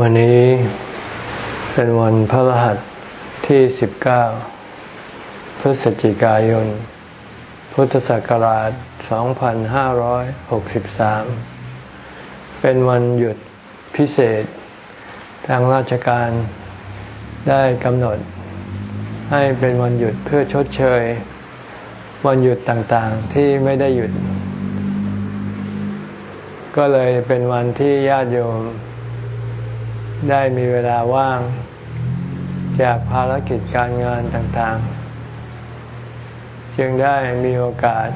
วันนี้เป็นวันพระรหัสที่ 19 พฤศจิกายน พุทธศักราช 2563 เป็นวันหยุดพิเศษ ทางราชการได้กำหนด ให้เป็นวันหยุดเพื่อชดเชย วันหยุดต่างๆที่ไม่ได้หยุด ก็เลยเป็นวันที่ญาติโยม ได้มีเวลาว่าง จากภารกิจการงานต่างๆ จึงได้มีโอกาส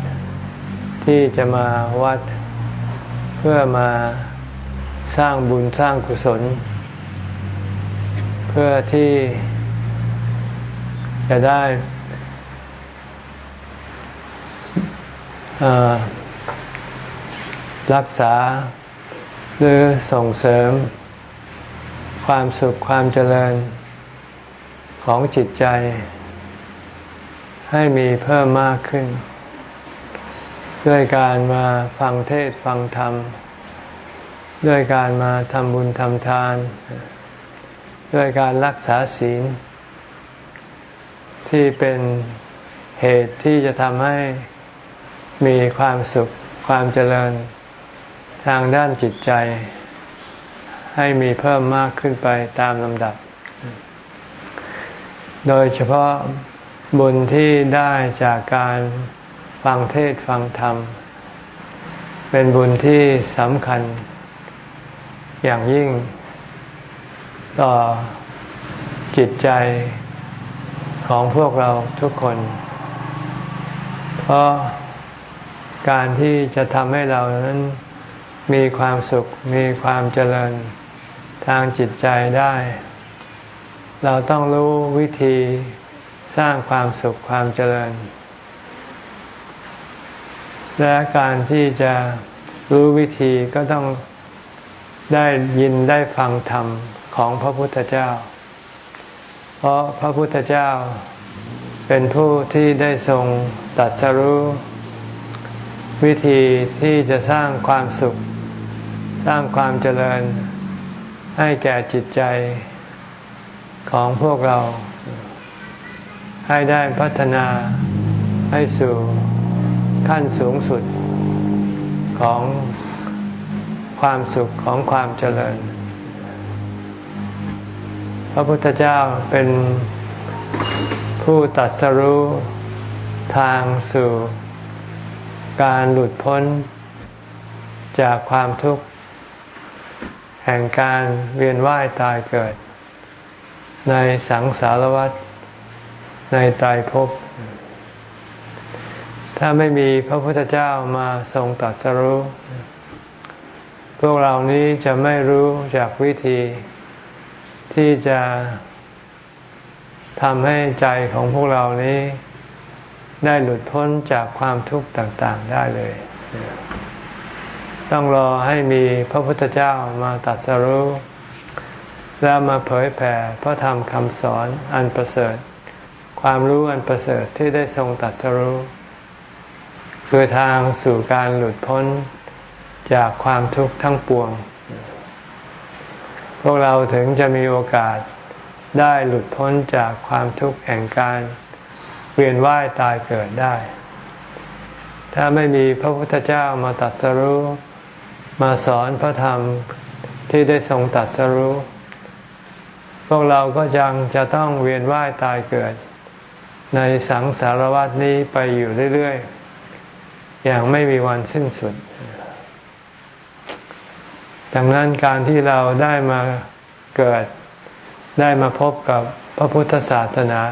ที่จะมาวัดเพื่อมาสร้างบุญสร้างกุศล เพื่อที่จะได้รักษาหรือส่งเสริม ความสุขความเจริญของจิตใจ ให้มีเพิ่มมากขึ้น ด้วยการมาฟังเทศฟังธรรม ด้วยการมาทำบุญทำทาน ด้วยการรักษาศีล ที่เป็นเหตุที่จะทำให้มีความสุขความเจริญทางด้านจิตใจ ให้มีเพิ่มมากขึ้นไปตามลำดับ โดยเฉพาะบุญที่ได้จากการฟังเทศฟังธรรม เป็นบุญที่สำคัญ อย่างยิ่ง ต่อจิตใจของพวกเราทุกคน เพราะการที่จะทำให้เรานั้นมีความสุขมีความเจริญ ทางจิตใจได้ เราต้องรู้วิธีสร้างความสุขความเจริญ และการที่จะรู้วิธีก็ต้องได้ยินได้ฟังธรรมของพระพุทธเจ้า เพราะพระพุทธเจ้าเป็นผู้ที่ได้ทรงตัดสรู้วิธีที่จะสร้างความสุข สร้างความเจริญ ให้แก่จิตใจของพวกเรา ให้ได้พัฒนาให้สู่ขั้นสูงสุดของความสุขของความเจริญ พระพุทธเจ้าเป็นผู้ตัดสรู้ทางสู่การหลุดพ้นจากความทุกข์ แห่งการเวียนว่ายตายเกิด ในสังสารวัฏในตายภพถ้าไม่มีพระพุทธเจ้ามาทรงตัดสรู้ พวกเรานี้จะไม่รู้จากวิธีที่จะทำให้ใจของพวกเรานี้ได้หลุดพ้นจากความทุกข์ต่าง ๆ ได้เลย ต้องรอให้มีพระพุทธเจ้ามาตัดสรู้แล้วมาเผยแผ่พระธรรมคำสอนอันประเสริฐ ความรู้อันประเสริฐที่ได้ทรงตัดสรู้คือทางสู่การหลุดพ้นจากความทุกข์ทั้งปวง พวกเราถึงจะมีโอกาสได้หลุดพ้นจากความทุกข์แห่งการเวียนว่ายตายเกิดได้ ถ้าไม่มีพระพุทธเจ้ามาตัดสรู้ มาสอนพระธรรมที่ได้ทรงตัดสรู้ พวกเราก็ยังจะต้องเวียนว่ายตายเกิด ในสังสารวัฏนี้ไปอยู่เรื่อยๆ อย่างไม่มีวันสิ้นสุด ดังนั้นการที่เราได้มาเกิด ได้มาพบกับพระพุทธศาสนา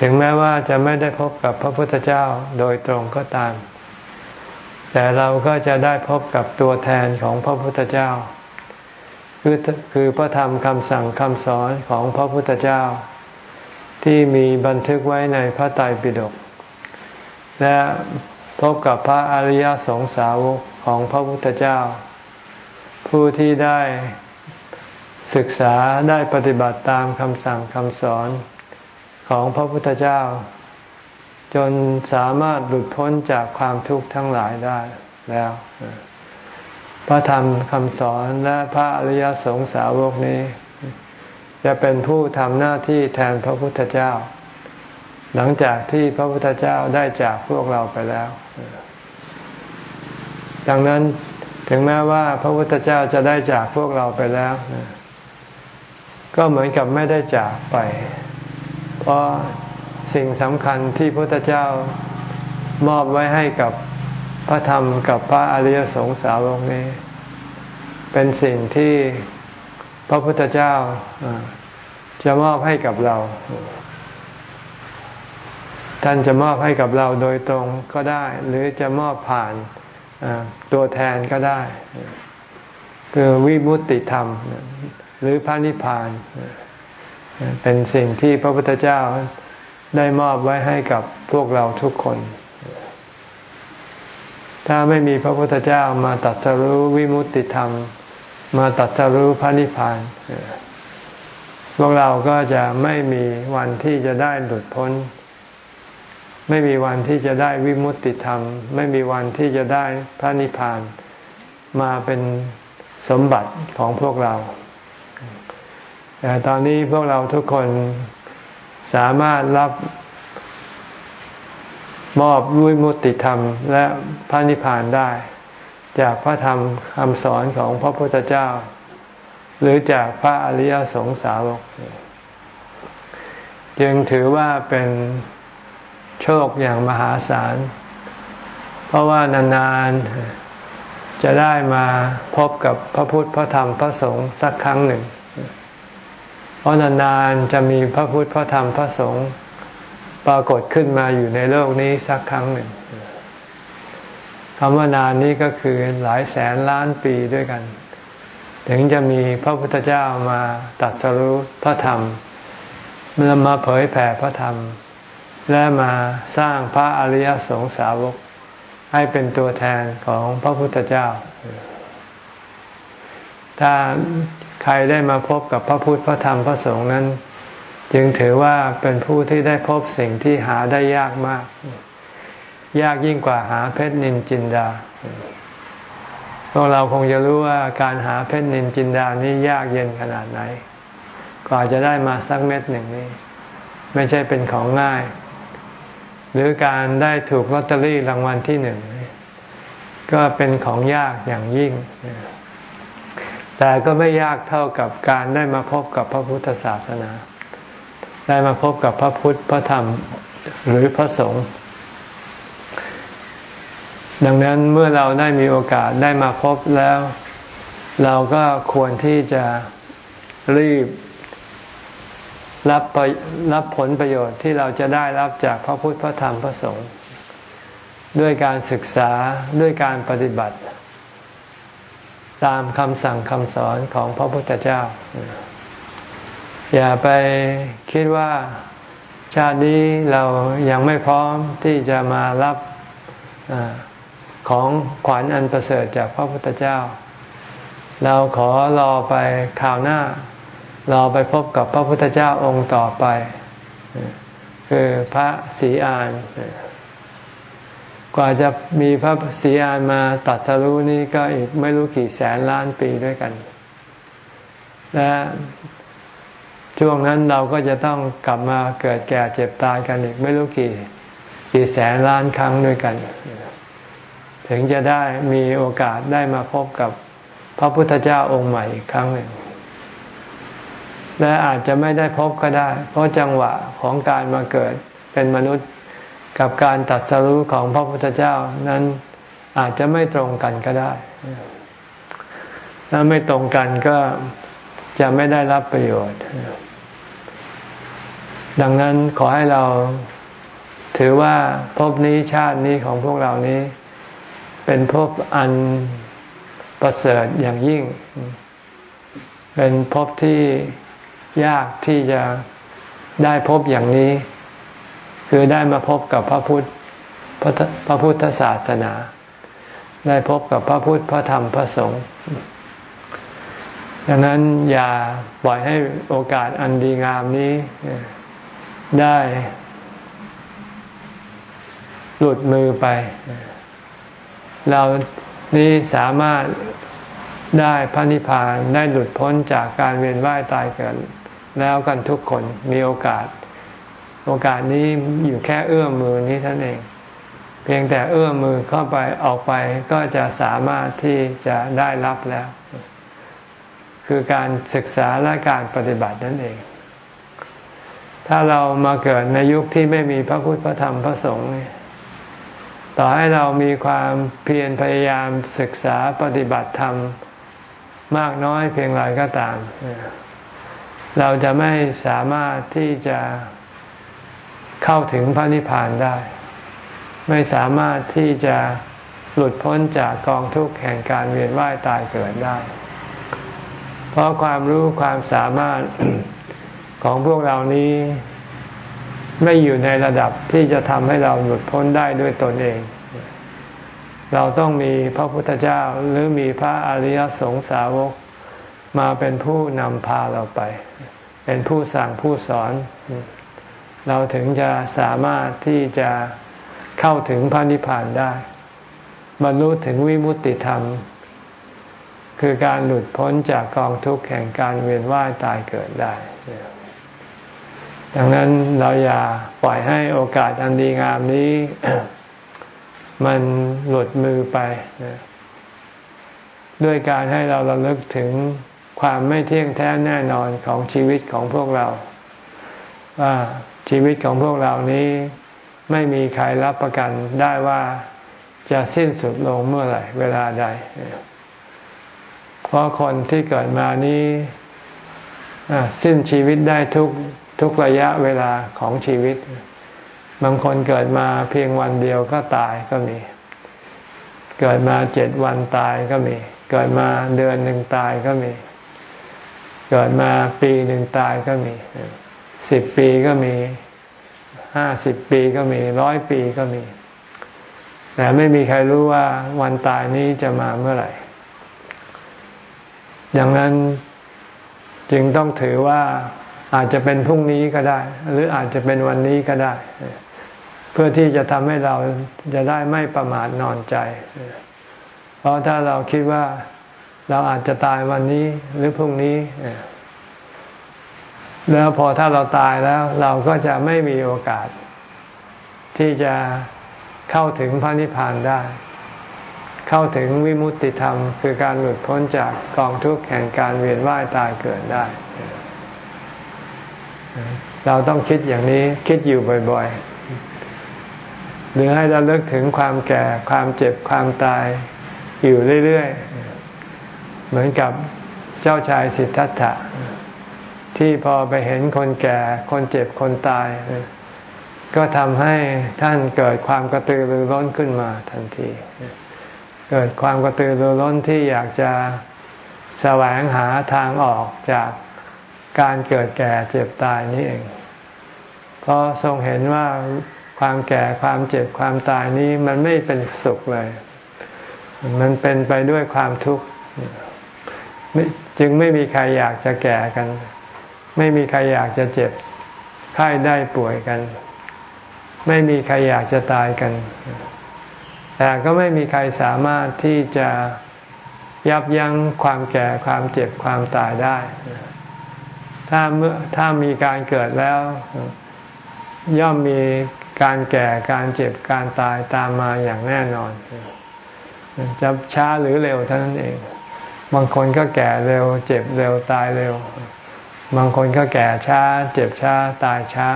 ถึงแม้ว่าจะไม่ได้พบกับพระพุทธเจ้าโดยตรงก็ตาม แต่เราก็จะได้พบกับตัวแทนของพระพุทธเจ้า คือคือพระธรรมคำสั่งคำสอนของพระพุทธเจ้า ที่มีบันทึกไว้ในพระไตรปิฎกและพบกับพระอริยสงสาวกของพระพุทธเจ้า ผู้ที่ได้ศึกษาได้ปฏิบัติตามคำสั่งคำสอนของพระพุทธเจ้า จนสามารถหลุดพ้นจากความทุกข์ทั้งหลายได้แล้ว พระธรรมคำสอนและพระอริยสงสาวกนี้ จะเป็นผู้ทำหน้าที่แทนพระพุทธเจ้า หลังจากที่พระพุทธเจ้าได้จากพวกเราไปแล้ว ดังนั้นถึงแม้ว่าพระพุทธเจ้าจะได้จากพวกเราไปแล้ว ก็เหมือนกับไม่ได้จากไป เพราะ สิ่งสำคัญที่พระพุทธเจ้ามอบไว้ให้กับพระธรรมกับพระอริยสงสาวกนี้ เป็นสิ่งที่พระพุทธเจ้าจะมอบให้กับเรา ท่านจะมอบให้กับเราโดยตรงก็ได้ หรือจะมอบผ่านตัวแทนก็ได้ คือวิมุตติธรรม หรือพระนิพพาน เป็นสิ่งที่พระพุทธเจ้า ได้มอบไว้ให้กับพวกเราทุกคน ถ้าไม่มีพระพุทธเจ้ามาตัดสรู้วิมุตติธรรม มาตัดสรู้พระนิพพาน พวกเราก็จะไม่มีวันที่จะได้หลุดพ้น ไม่มีวันที่จะได้วิมุตติธรรม ไม่มีวันที่จะได้พระนิพพาน มาเป็นสมบัติของพวกเราแต่ตอนนี้พวกเราทุกคน สามารถรับมอบวิมุตติธรรมและพระนิพพานได้ จากพระธรรมคำสอนของพระพุทธเจ้า หรือจากพระอริยสงสาวก จึงถือว่าเป็นโชคอย่างมหาศาล เพราะว่านานๆจะได้มาพบกับพระพุทธพระธรรมพระสงฆ์สักครั้งหนึ่ง เพราะนานๆจะมีพระพุทธพระธรรมพระสงฆ์ปรากฏขึ้นมาอยู่ในโลกนี้สักครั้งหนึ่งคำว่านานนี้ก็คือหลายแสนล้านปีด้วยกัน ถึงจะมีพระพุทธเจ้ามาตัดสรุปพระธรรมมามาเผยแผ่พระธรรม และมาสร้างพระอริยสงสาวก ให้เป็นตัวแทนของพระพุทธเจ้า ถ้าใครได้มาพบกับพระพุทธพระธรรมพระสงฆ์นั้น จึงถือว่าเป็นผู้ที่ได้พบสิ่งที่หาได้ยากมาก ยากยิ่งกว่าหาเพชรนินจินดาพวกเราคงจะรู้ว่าการหาเพชรนินจินดานี้ยากเย็นขนาดไหนกว่าจะได้มาสักเม็ดหนึ่งนี้ ไม่ใช่เป็นของง่าย หรือการได้ถูกลอตเตอรี่รางวัลที่หนึ่งก็เป็นของยากอย่างยิ่ง แต่ก็ไม่ยากเท่ากับการได้มาพบกับพระพุทธศาสนา ได้มาพบกับพระพุทธพระธรรมหรือพระสงฆ์ดังนั้นเมื่อเราได้มีโอกาสได้มาพบแล้ว เราก็ควรที่จะรีบรับรับผลประโยชน์ที่เราจะได้รับจากพระพุทธพระธรรมพระสงฆ์ด้วยการศึกษาด้วยการปฏิบัติ ตามคำสั่งคำสอนของพระพุทธเจ้า อย่าไปคิดว่าชาตินี้เรายังไม่พร้อมที่จะมารับอของขวัญอันประเสริฐจากพระพุทธเจ้า เราขอรอไปข่าวหน้า รอไปพบกับพระพุทธเจ้าองค์ต่อไป คือพระศรีอาน กว่าจะมีพระศรีอานมาตัดสรู้นี่ก็อีกไม่รู้กี่แสนล้านปีด้วยกัน และช่วงนั้นเราก็จะต้องกลับมาเกิดแก่เจ็บตายกันอีก ไม่รู้กี่กี่แสนล้านครั้งด้วยกัน ถึงจะได้มีโอกาสได้มาพบกับพระพุทธเจ้าองค์ใหม่อีกครั้งหนึ่งและอาจจะไม่ได้พบก็ได้ เพราะจังหวะของการมาเกิดเป็นมนุษย์ กับการตัดสรู้ของพระพุทธเจ้านั้นอาจจะไม่ตรงกันก็ได้ ถ้าไม่ตรงกันก็จะไม่ได้รับประโยชน์ ดังนั้นขอให้เราถือว่าภพนี้ชาตินี้ของพวกเรานี้ เป็นภพอันประเสริฐอย่างยิ่ง เป็นภพที่ยากที่จะได้พบอย่างนี้ คือได้มาพบกับพระพุทธพระพุทธศาสนา ได้พบกับพระพุทธพระธรรมพระสงฆ์ดังนั้นอย่าปล่อยให้โอกาสอันดีงามนี้ได้หลุดมือไป เรานี้สามารถได้พระนิพพานได้หลุดพ้นจากการเวียนว่ายตายเกิด แล้วกันทุกคนมีโอกาส โอกาสนี้อยู่แค่เอื้อมมือนี้ท่านเอง เพียงแต่เอื้อมมือเข้าไปออกไปก็จะสามารถที่จะได้รับแล้ว คือการศึกษาและการปฏิบัตินั่นเอง ถ้าเรามาเกิดในยุคที่ไม่มีพระพุทธพระธรรมพระสงฆ์ต่อให้เรามีความเพียรพยายามศึกษาปฏิบัติธรรมมากน้อยเพียงไรก็ตาม เราจะไม่สามารถที่จะ เข้าถึงพระนิพพานได้ ไม่สามารถที่จะหลุดพ้นจากกองทุกข์แห่งการเวียนว่ายตายเกิดได้ เพราะความรู้ความสามารถของพวกเรานี้ ไม่อยู่ในระดับที่จะทำให้เราหลุดพ้นได้ด้วยตนเอง เราต้องมีพระพุทธเจ้าหรือมีพระอริยสงสาวกมาเป็นผู้นำพาเราไป เป็นผู้สั่งผู้สอน เราถึงจะสามารถที่จะเข้าถึงพระนิพพานได้ บรรลุถึงวิมุตติธรรม คือการหลุดพ้นจากกองทุกข์แห่งการเวียนว่ายตายเกิดได้ ดังนั้นเราอย่าปล่อยให้โอกาสอันดีงามนี้ มันหลุดมือไป ด้วยการให้เราระลึกถึงความไม่เที่ยงแท้แน่นอนของชีวิตของพวกเราว่า ชีวิตของพวกเรานี้ไม่มีใครรับประกันได้ว่าจะสิ้นสุดลงเมื่อไหร่เวลาใด เพราะคนที่เกิดมานี้สิ้นชีวิตได้ทุกทุกระยะเวลาของชีวิต บางคนเกิดมาเพียงวันเดียวก็ตายก็มี เกิดมาเจ็ดวันตายก็มี เกิดมาเดือนหนึ่งตายก็มี เกิดมาปีหนึ่งตายก็มี สิบปีก็มีห้าสิบปีก็มีร้อยปีก็มี แต่ไม่มีใครรู้ว่าวันตายนี้จะมาเมื่อไหร่ดังนั้นจึงต้องถือว่าอาจจะเป็นพรุ่งนี้ก็ได้ หรืออาจจะเป็นวันนี้ก็ได้ เพื่อที่จะทำให้เราจะได้ไม่ประมาทนอนใจ เพราะถ้าเราคิดว่าเราอาจจะตายวันนี้หรือพรุ่งนี้ แล้วพอถ้าเราตายแล้วเราก็จะไม่มีโอกาส ที่จะเข้าถึงพระนิพพานได้ เข้าถึงวิมุตติธรรม คือการหลุดพ้นจากกองทุกข์แห่งการเวียนว่ายตายเกิดได้ เราต้องคิดอย่างนี้คิดอยู่บ่อยๆ หรือให้เราเลิกถึงความแก่ความเจ็บความตายอยู่เรื่อยๆ เหมือนกับเจ้าชายสิทธัตถะ ที่พอไปเห็นคนแก่ คนเจ็บคนตาย ก็ทำให้ท่านเกิดความกระตือรือร้นขึ้นมาทันที เกิดความกระตือรือร้นที่อยากจะแสวงหาทางออกจากการเกิดแก่เจ็บตายนี่เอง เพราะทรงเห็นว่าความแก่ความเจ็บความตายนี้มันไม่เป็นสุขเลย มันเป็นไปด้วยความทุกข์จึงไม่มีใครอยากจะแก่กัน ไม่มีใครอยากจะเจ็บไข้ได้ป่วยกัน ไม่มีใครอยากจะตายกัน แต่ก็ไม่มีใครสามารถที่จะยับยั้งความแก่ความเจ็บความตายได้ ถ้าเมื่อถ้ามีการเกิดแล้ว ย่อมมีการแก่การเจ็บการตายตามมาอย่างแน่นอน จะช้าหรือเร็วเท่านั้นเอง บางคนก็แก่เร็ว เจ็บเร็วตายเร็ว บางคนก็แก่ช้า เจ็บช้า ตายช้า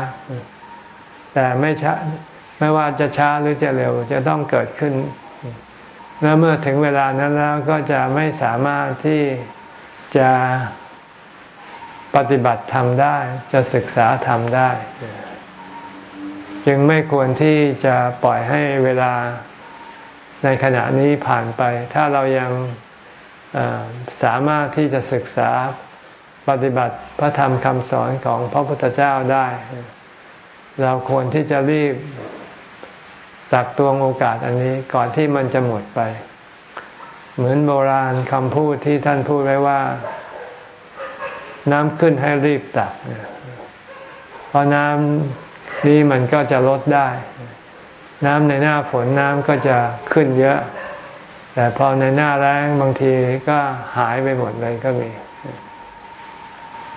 แต่ไม่ช้าไม่ว่าจะช้าหรือจะเร็วจะต้องเกิดขึ้น แล้วเมื่อถึงเวลานั้นแล้วก็จะไม่สามารถที่จะปฏิบัติทำได้ จะศึกษาทำได้ จึงไม่ควรที่จะปล่อยให้เวลาในขณะนี้ผ่านไป ถ้าเรายังสามารถที่จะศึกษา ปฏิบัติพระธรรมคำสอนของพระพุทธเจ้าได้ เราควรที่จะรีบตักตวงโอกาสอันนี้ก่อนที่มันจะหมดไป เหมือนโบราณคำพูดที่ท่านพูดไว้ว่า น้ำขึ้นให้รีบตักเพราะน้ำนี้มันก็จะลดได้ น้ำในหน้าฝนน้ำก็จะขึ้นเยอะ แต่พอในหน้าแรงบางทีก็หายไปหมดเลยก็มี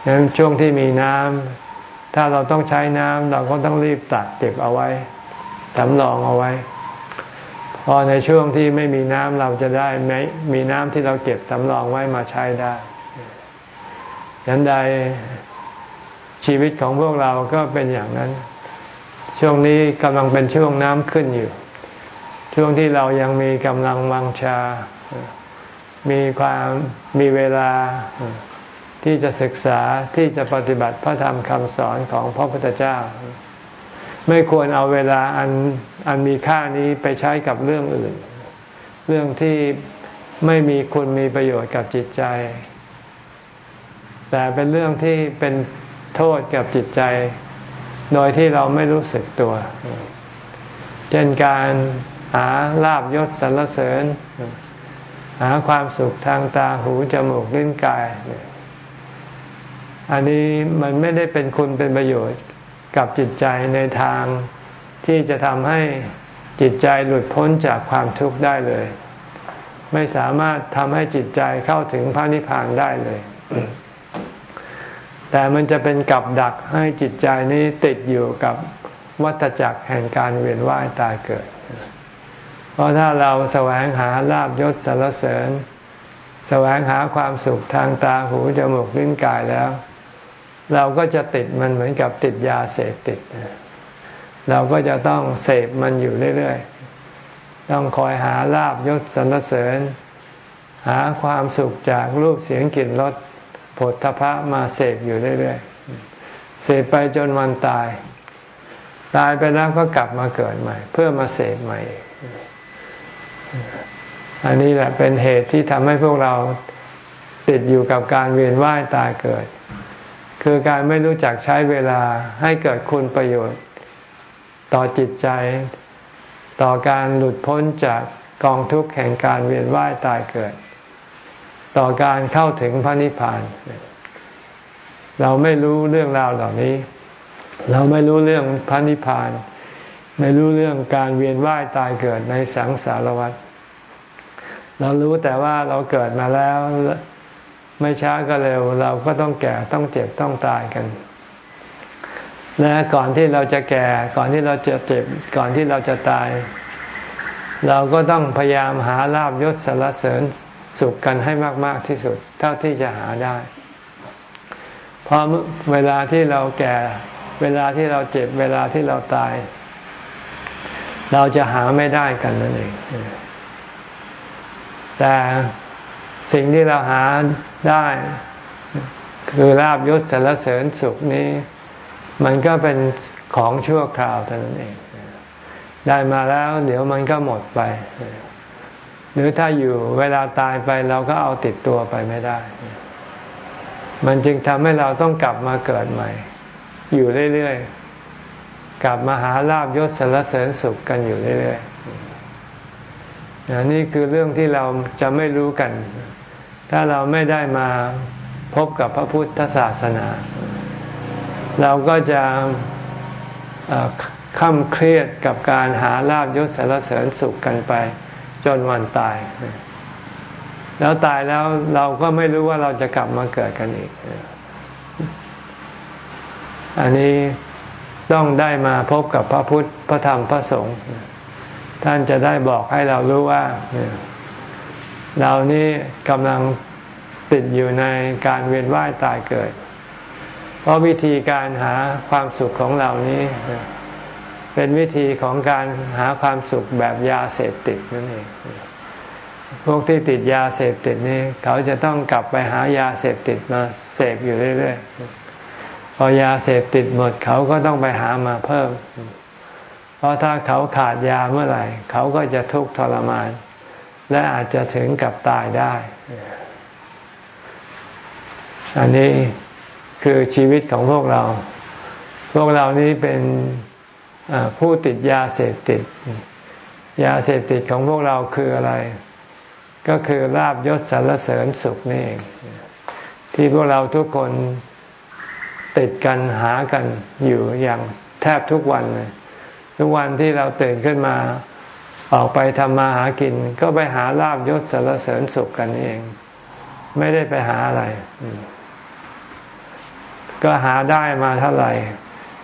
ดังนั้นช่วงที่มีน้ำถ้าเราต้องใช้น้ำเราก็ต้องรีบตักเก็บเอาไว้สำรองเอาไว้ พอในช่วงที่ไม่มีน้ำเราจะได้ไม่มีน้ำที่เราเก็บสำรองไว้มาใช้ได้ยันใดชีวิตของพวกเราก็เป็นอย่างนั้น ช่วงนี้กำลังเป็นช่วงน้ำขึ้นอยู่ ช่วงที่เรายังมีกำลังวังชา มีความมีเวลา ที่จะศึกษาที่จะปฏิบัติพระธรรมคำสอนของพระพุทธเจ้า ไม่ควรเอาเวลาอันอันมีค่านี้ไปใช้กับเรื่องอื่น เรื่องที่ไม่มีคุณมีประโยชน์กับจิตใจ แต่เป็นเรื่องที่เป็นโทษกับจิตใจ โดยที่เราไม่รู้สึกตัว เช่นการหาลาบยศสรรเสริญ หาความสุขทางตาหูจมูกลิ้นกาย อันนี้มันไม่ได้เป็นคุณเป็นประโยชน์กับจิตใจในทางที่จะทำให้จิตใจหลุดพ้นจากความทุกข์ได้เลย ไม่สามารถทำให้จิตใจเข้าถึงพระนิพพานได้เลย แต่มันจะเป็นกับดักให้จิตใจนี้ติดอยู่กับวัฏจักรแห่งการเวียนว่ายตายเกิด เพราะถ้าเราแสวงหาลาบยศสารเสริญ แสวงหาความสุขทางตาหูจมูกลิ้นกายแล้ว เราก็จะติดมันเหมือนกับติดยาเสพติด เราก็จะต้องเสพมันอยู่เรื่อยๆ ต้องคอยหาลาบยศสรรเสริญ หาความสุขจากรูปเสียงกลิ่นรสผลทพะมาเสพอยู่เรื่อยๆ เสพไปจนวันตาย ตายไปแล้วก็กลับมาเกิดใหม่ เพื่อมาเสพใหม่ อันนี้แหละเป็นเหตุที่ทำให้พวกเราติดอยู่กับการเวียนว่ายตายเกิด คือการไม่รู้จักใช้เวลาให้เกิดคุณประโยชน์ ต่อจิตใจ ต่อการหลุดพ้นจากกองทุกข์แห่งการเวียนว่ายตายเกิด ต่อการเข้าถึงพระนิพพาน เราไม่รู้เรื่องราวเหล่านี้ เราไม่รู้เรื่องพระนิพพาน ไม่รู้เรื่องการเวียนว่ายตายเกิดในสังสารวัฏเรารู้แต่ว่าเราเกิดมาแล้ว ไม่ช้าก็เร็วเราก็ต้องแก่ต้องเจ็บต้องตายกัน และก่อนที่เราจะแก่ ก่อนที่เราจะเจ็บ ก่อนที่เราจะตาย เราก็ต้องพยายามหาลาบยศสารเสริญสุขกันให้มาก ๆที่สุด เท่าที่จะหาได้เพราะเวลาที่เราแก่ เวลาที่เราเจ็บ เวลาที่เราตาย เราจะหาไม่ได้กันนั่นเองแต่ สิ่งที่เราหาได้ คือลาบยศสารเสริญสุขนี้ มันก็เป็นของชั่วคราวเท่านั้นเอง ได้มาแล้วเดี๋ยวมันก็หมดไป หรือถ้าอยู่เวลาตายไปเราก็เอาติดตัวไปไม่ได้ มันจึงทำให้เราต้องกลับมาเกิดใหม่ อยู่เรื่อยๆ กลับมาหาลาบยศสารเสริญสุขกันอยู่เรื่อยๆนี่คือเรื่องที่เราจะไม่รู้กัน ถ้าเราไม่ได้มาพบกับพระพุทธศาสนา เราก็จะค่ำเครียดกับการหาลาบยศสารเสริญสุขกันไป จนวันตาย แล้วตายแล้วเราก็ไม่รู้ว่าเราจะกลับมาเกิดกันอีก อันนี้ต้องได้มาพบกับพระพุทธพระธรรมพระสงฆ์ท่านจะได้บอกให้เรารู้ว่า เรานี่กำลังติดอยู่ในการเวียนว่ายตายเกิด เพราะวิธีการหาความสุขของเรานี้ เป็นวิธีของการหาความสุขแบบยาเสพติดนั่นเองพวกที่ติดยาเสพติดนี่เขาจะต้องกลับไปหายาเสพติดมาเสพอยู่เรื่อยๆพอยาเสพติดหมดเขาก็ต้องไปหามาเพิ่ม เพราะถ้าเขาขาดยาเมื่อไหร่ เขาก็จะทุกข์ทรมาน และอาจจะถึงกับตายได้ อันนี้คือชีวิตของพวกเรา พวกเรานี้เป็นผู้ติดยาเสพติด ยาเสพติดของพวกเราคืออะไร ก็คือลาบยศสรรเสริญสุขนี่เอง ที่พวกเราทุกคนติดกันหากันอยู่อย่างแทบทุกวันเลยทุกวันที่เราตื่นขึ้นมา ออกไปทำมาหากิน ก็ไปหาลาบยศสารเสริญสุขกันเอง ไม่ได้ไปหาอะไร ก็หาได้มาเท่าไหร่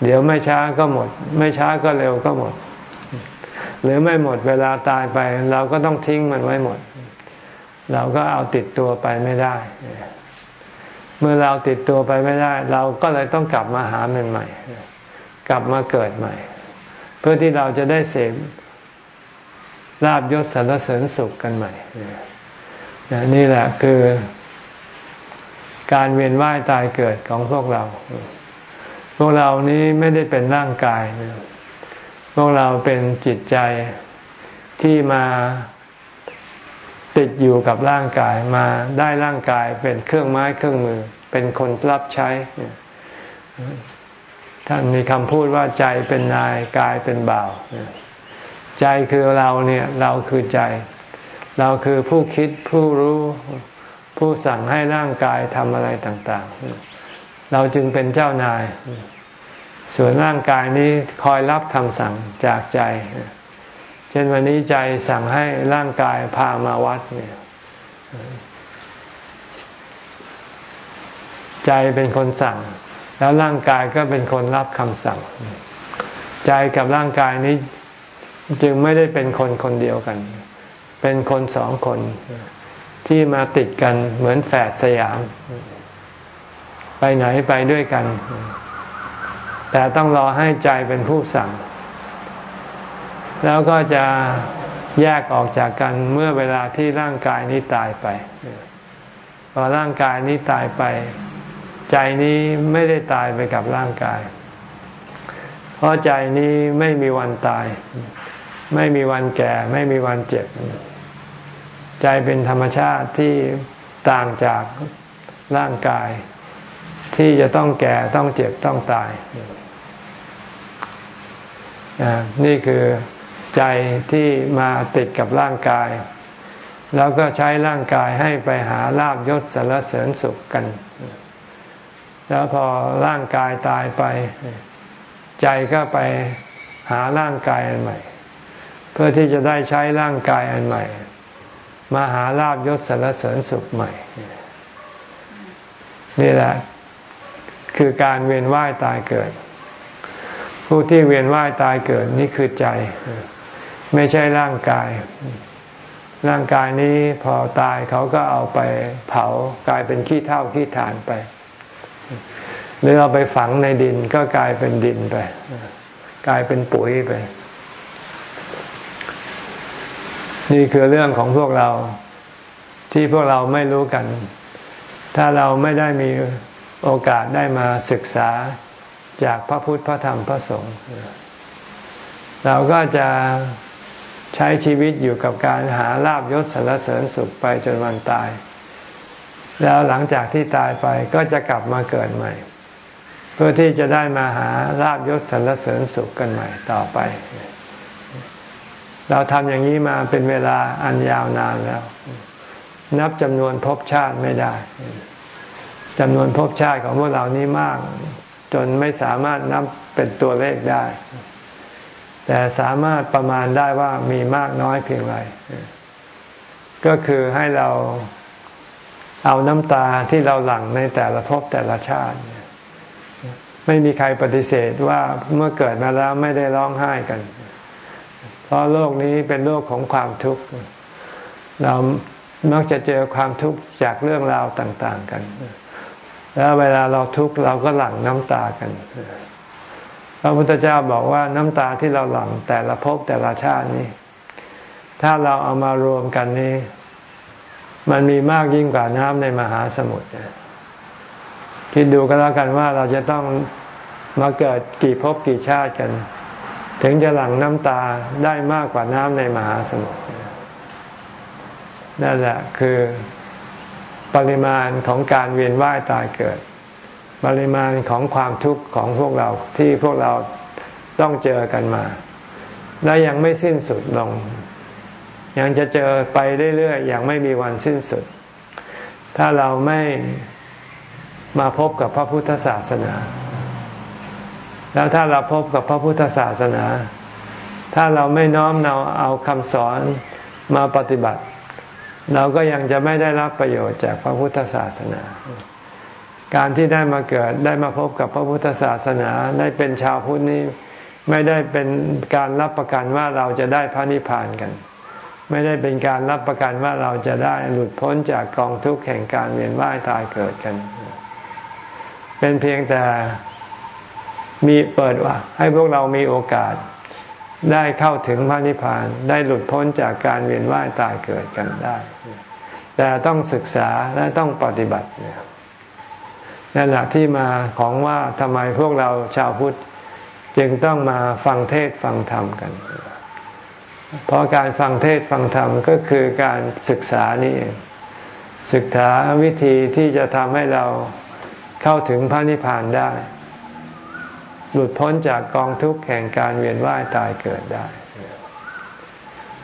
เดี๋ยวไม่ช้าก็หมด ไม่ช้าก็เร็วก็หมด หรือไม่หมดเวลาตายไป เราก็ต้องทิ้งมันไว้หมด เราก็เอาติดตัวไปไม่ได้ เมื่อเราติดตัวไปไม่ได้ เราก็เลยต้องกลับมาหามันใหม่ กลับมาเกิดใหม่ เพื่อที่เราจะได้เสพ ลาบยศสารเสริญสุขกันใหม่นี่แหละคือ การเวียนว่ายตายเกิดของพวกเรา พวกเรานี้ไม่ได้เป็นร่างกาย พวกเราเป็นจิตใจที่มาติดอยู่กับร่างกายมาได้ร่างกายเป็นเครื่องไม้เครื่องมือ เป็นคนรับใช้ท่านมีคำพูดว่าใจเป็นนายกายเป็นบ่าว ใจคือเราเนี่ยเราคือใจ เราคือผู้คิดผู้รู้ผู้สั่งให้ร่างกายทำอะไรต่างๆ เราจึงเป็นเจ้านาย ส่วนร่างกายนี้คอยรับคำสั่งจากใจ เช่นวันนี้ใจสั่งให้ร่างกายพามาวัดเนี่ยใจเป็นคนสั่ง แล้วร่างกายก็เป็นคนรับคำสั่ง ใจกับร่างกายนี้ จึงไม่ได้เป็นคนคนเดียวกัน เป็นคนสองคนที่มาติดกันเหมือนแฝดสยาม ไปไหนไปด้วยกัน แต่ต้องรอให้ใจเป็นผู้สั่ง แล้วก็จะแยกออกจากกันเมื่อเวลาที่ร่างกายนี้ตายไป พอร่างกายนี้ตายไป ใจนี้ไม่ได้ตายไปกับร่างกาย เพราะใจนี้ไม่มีวันตาย ไม่มีวันแก่ ไม่มีวันเจ็บ ใจเป็นธรรมชาติที่ต่างจากร่างกาย ที่จะต้องแก่ต้องเจ็บต้องตาย นี่คือใจที่มาติดกับร่างกาย แล้วก็ใช้ร่างกายให้ไปหาลาบยศสารเสริญสุขกัน แล้วพอร่างกายตายไป ใจก็ไปหาร่างกายอันใหม่ เพื่อที่จะได้ใช้ร่างกายอันใหม่ มาหาลาบยศสารเสริญสุขใหม่ นี่แหละ คือการเวียนว่ายตายเกิด ผู้ที่เวียนว่ายตายเกิดนี่คือใจ ไม่ใช่ร่างกาย ร่างกายนี้พอตายเขาก็เอาไปเผากลายเป็นขี้เท่าขี้ฐานไป หรือเอาไปฝังในดินก็กลายเป็นดินไป กลายเป็นปุ๋ยไป นี่คือเรื่องของพวกเราที่พวกเราไม่รู้กัน ถ้าเราไม่ได้มีโอกาสได้มาศึกษาจากพระพุทธพระธรรมพระสงฆ์เราก็จะใช้ชีวิตอยู่กับการหาลาบยศสารเสริญสุขไปจนวันตาย แล้วหลังจากที่ตายไปก็จะกลับมาเกิดใหม่ เพื่อที่จะได้มาหาลาบยศสารเสริญสุขกันใหม่ต่อไป เราทำอย่างนี้มาเป็นเวลาอันยาวนานแล้ว นับจำนวนภพชาติไม่ได้จำนวนภพชาติของพวกเรานี้มาก จนไม่สามารถนับเป็นตัวเลขได้ แต่สามารถประมาณได้ว่ามีมากน้อยเพียงไรก็คือให้เราเอาน้ำตาที่เราหลั่งในแต่ละภพแต่ละชาติ ไม่มีใครปฏิเสธว่าเมื่อเกิดมาแล้วไม่ได้ร้องไห้กันเเพราะโลกนี้เป็นโลกของความทุกข์เรามักจะเจอความทุกข์จากเรื่องราวต่าง ๆกัน แล้วเวลาเราทุกข์เราก็หลั่งน้ำตากันพระพุทธเจ้าบอกว่าน้ำตาที่เราหลั่งแต่ละภพแต่ละชาตินี้ ถ้าเราเอามารวมกันนี้ มันมีมากยิ่งกว่าน้ำในมหาสมุทรคิดดูก็แล้วกันว่าเราจะต้องมาเกิดกี่ภพกี่ชาติกัน ถึงจะหลั่งน้ำตาได้มากกว่าน้ำในมหาสมุทรนั่นแหละคือปริมาณของการเวียนว่ายตายเกิด ปริมาณของความทุกข์ของพวกเราที่พวกเราต้องเจอกันมา และยังไม่สิ้นสุดลง ยังจะเจอไปเรื่อยๆอย่างไม่มีวันสิ้นสุด ถ้าเราไม่มาพบกับพระพุทธศาสนา แล้วถ้าเราพบกับพระพุทธศาสนา ถ้าเราไม่น้อมเราเอาคำสอนมาปฏิบัติ เราก็ยังจะไม่ได้รับประโยชน์จากพระพุทธศาสนา การที่ได้มาเกิดได้มาพบกับพระพุทธศาสนาได้เป็นชาวพุทธนี้ไม่ได้เป็นการรับประกันว่าเราจะได้พระนิพพานกัน ไม่ได้เป็นการรับประกันว่าเราจะได้หลุดพ้นจากกองทุกข์แห่งการเวียนว่ายตายเกิดกัน เป็นเพียงแต่ มีเปิดว่าให้พวกเรามีโอกาส ได้เข้าถึงพระนิพพานได้หลุดพ้นจากการเวียนว่ายตายเกิดกันได้ แต่ต้องศึกษาและต้องปฏิบัตินั่นแหละที่มาของว่าทำไมพวกเราชาวพุทธจึงต้องมาฟังเทศฟังธรรมกัน เพราะการฟังเทศฟังธรรมก็คือการศึกษานี่ศึกษาวิธีที่จะทำให้เราเข้าถึงพระนิพพานได้ หลุดพ้นจากกองทุกข์แห่งการเวียนว่ายตายเกิดได้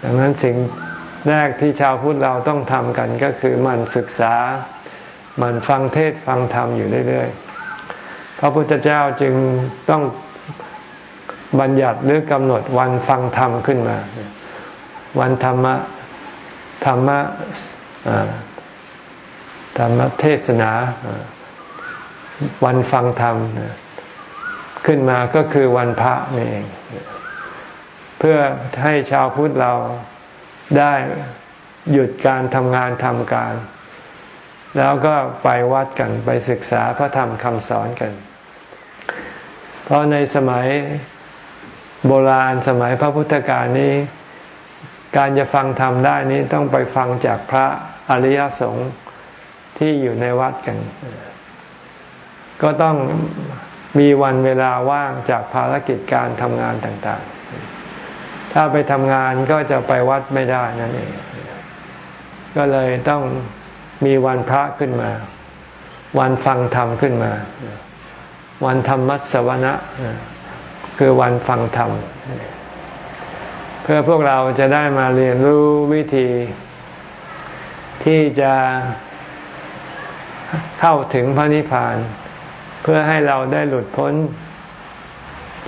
ดังนั้นสิ่งแรกที่ชาวพุทธเราต้องทำกันก็คือมันศึกษา มันฟังเทศฟังธรรมอยู่เรื่อยๆ พระพุทธเจ้าจึงต้องบัญญัติหรือกำหนดวันฟังธรรมขึ้นมา วันธรรมะธรรมะธรรมเทศนา วันฟังธรรม ขึ้นมาก็คือวันพระนี่เอง เพื่อให้ชาวพุทธเราได้หยุดการทำงานทำการ แล้วก็ไปวัดกันไปศึกษาพระธรรมคำสอนกัน เพราะในสมัยโบราณสมัยพระพุทธกาลนี้ การจะฟังธรรมได้นี้ต้องไปฟังจากพระอริยสงฆ์ที่อยู่ในวัดกัน ก็ต้อง มีวันเวลาว่างจากภารกิจการทำงานต่างๆ ถ้าไปทำงานก็จะไปวัดไม่ได้นั่นเอง ก็เลยต้องมีวันพระขึ้นมา วันฟังธรรมขึ้นมา วันธรรมัสวนะ คือวันฟังธรรม เพื่อพวกเราจะได้มาเรียนรู้วิธี ที่จะเข้าถึงพระนิพพานเพื่อให้เราได้หลุดพ้น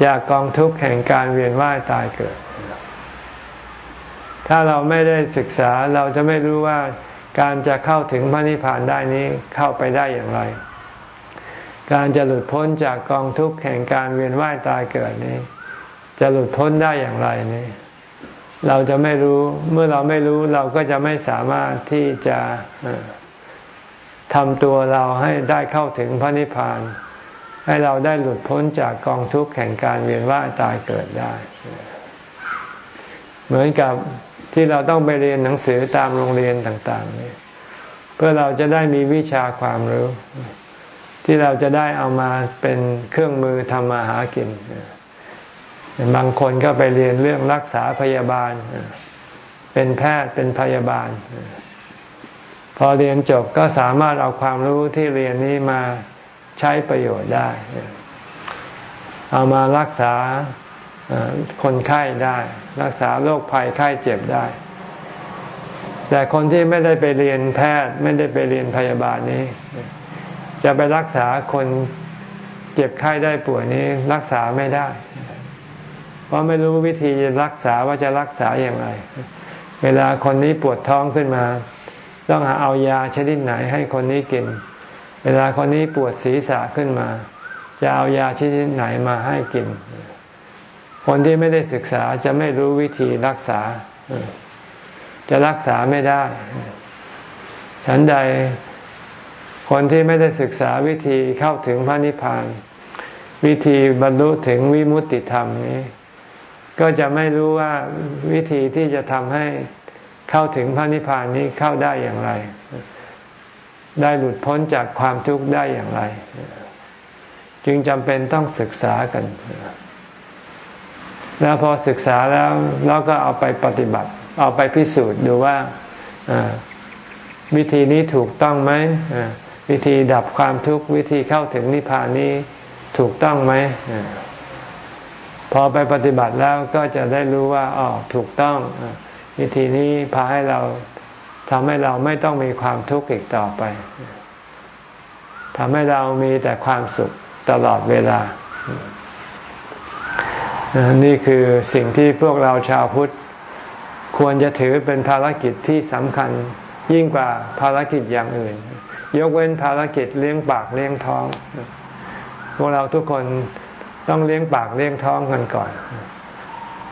จากกองทุกข์แห่งการเวียนว่ายตายเกิด ถ้าเราไม่ได้ศึกษาเราจะไม่รู้ว่าการจะเข้าถึงพระนิพพานได้นี้เข้าไปได้อย่างไร การจะหลุดพ้นจากกองทุกข์แห่งการเวียนว่ายตายเกิดนี้ จะหลุดพ้นได้อย่างไรนี้ เราจะไม่รู้เมื่อเราไม่รู้เราก็จะไม่สามารถที่จะทำตัวเราให้ได้เข้าถึงพระนิพพาน ให้เราได้หลุดพ้นจากกองทุกข์แห่งการเวียนว่ายตายเกิดได้ เหมือนกับที่เราต้องไปเรียนหนังสือตามโรงเรียนต่างๆนี่เพื่อเราจะได้มีวิชาความรู้ ที่เราจะได้เอามาเป็นเครื่องมือทำมาหากิน บางคนก็ไปเรียนเรื่องรักษาพยาบาล เป็นแพทย์เป็นพยาบาล พอเรียนจบก็สามารถเอาความรู้ที่เรียนนี้มา ใช้ประโยชน์ได้ เอามารักษาคนไข้ได้ รักษาโรคภัยไข้เจ็บได้ แต่คนที่ไม่ได้ไปเรียนแพทย์ ไม่ได้ไปเรียนพยาบาลนี้ จะไปรักษาคนเจ็บไข้ได้ป่วยนี้รักษาไม่ได้ เพราะไม่รู้วิธีรักษาว่าจะรักษาอย่างไร เวลาคนนี้ปวดท้องขึ้นมา ต้องหาเอายาชนิดไหนให้คนนี้กิน เวลาคนนี้ปวดศีรษะขึ้นมาจะเอายาชนิดไหนมาให้กิน คนที่ไม่ได้ศึกษาจะไม่รู้วิธีรักษา จะรักษาไม่ได้ ฉันใดคนที่ไม่ได้ศึกษาวิธีเข้าถึงพระนิพพาน วิธีบรรลุถึงวิมุตติธรรมนี้ ก็จะไม่รู้ว่าวิธีที่จะทำให้เข้าถึงพระนิพพานนี้เข้าได้อย่างไร ได้หลุดพ้นจากความทุกข์ได้อย่างไร จึงจำเป็นต้องศึกษากัน แล้วพอศึกษาแล้วเราก็เอาไปปฏิบัติ เอาไปพิสูจน์ดูว่าวิธีนี้ถูกต้องไหมวิธีดับความทุกข์วิธีเข้าถึงนิพพานนี้ถูกต้องไหมพอไปปฏิบัติแล้วก็จะได้รู้ว่าอ๋อถูกต้อง วิธีนี้พาให้เรา ทำให้เราไม่ต้องมีความทุกข์อีกต่อไปทำให้เรามีแต่ความสุขตลอดเวลา นี่คือสิ่งที่พวกเราชาวพุทธ ควรจะถือเป็นภารกิจที่สำคัญยิ่งกว่าภารกิจอย่างอื่น ยกเว้นภารกิจเลี้ยงปากเลี้ยงท้อง พวกเราทุกคนต้องเลี้ยงปากเลี้ยงท้องกันก่อน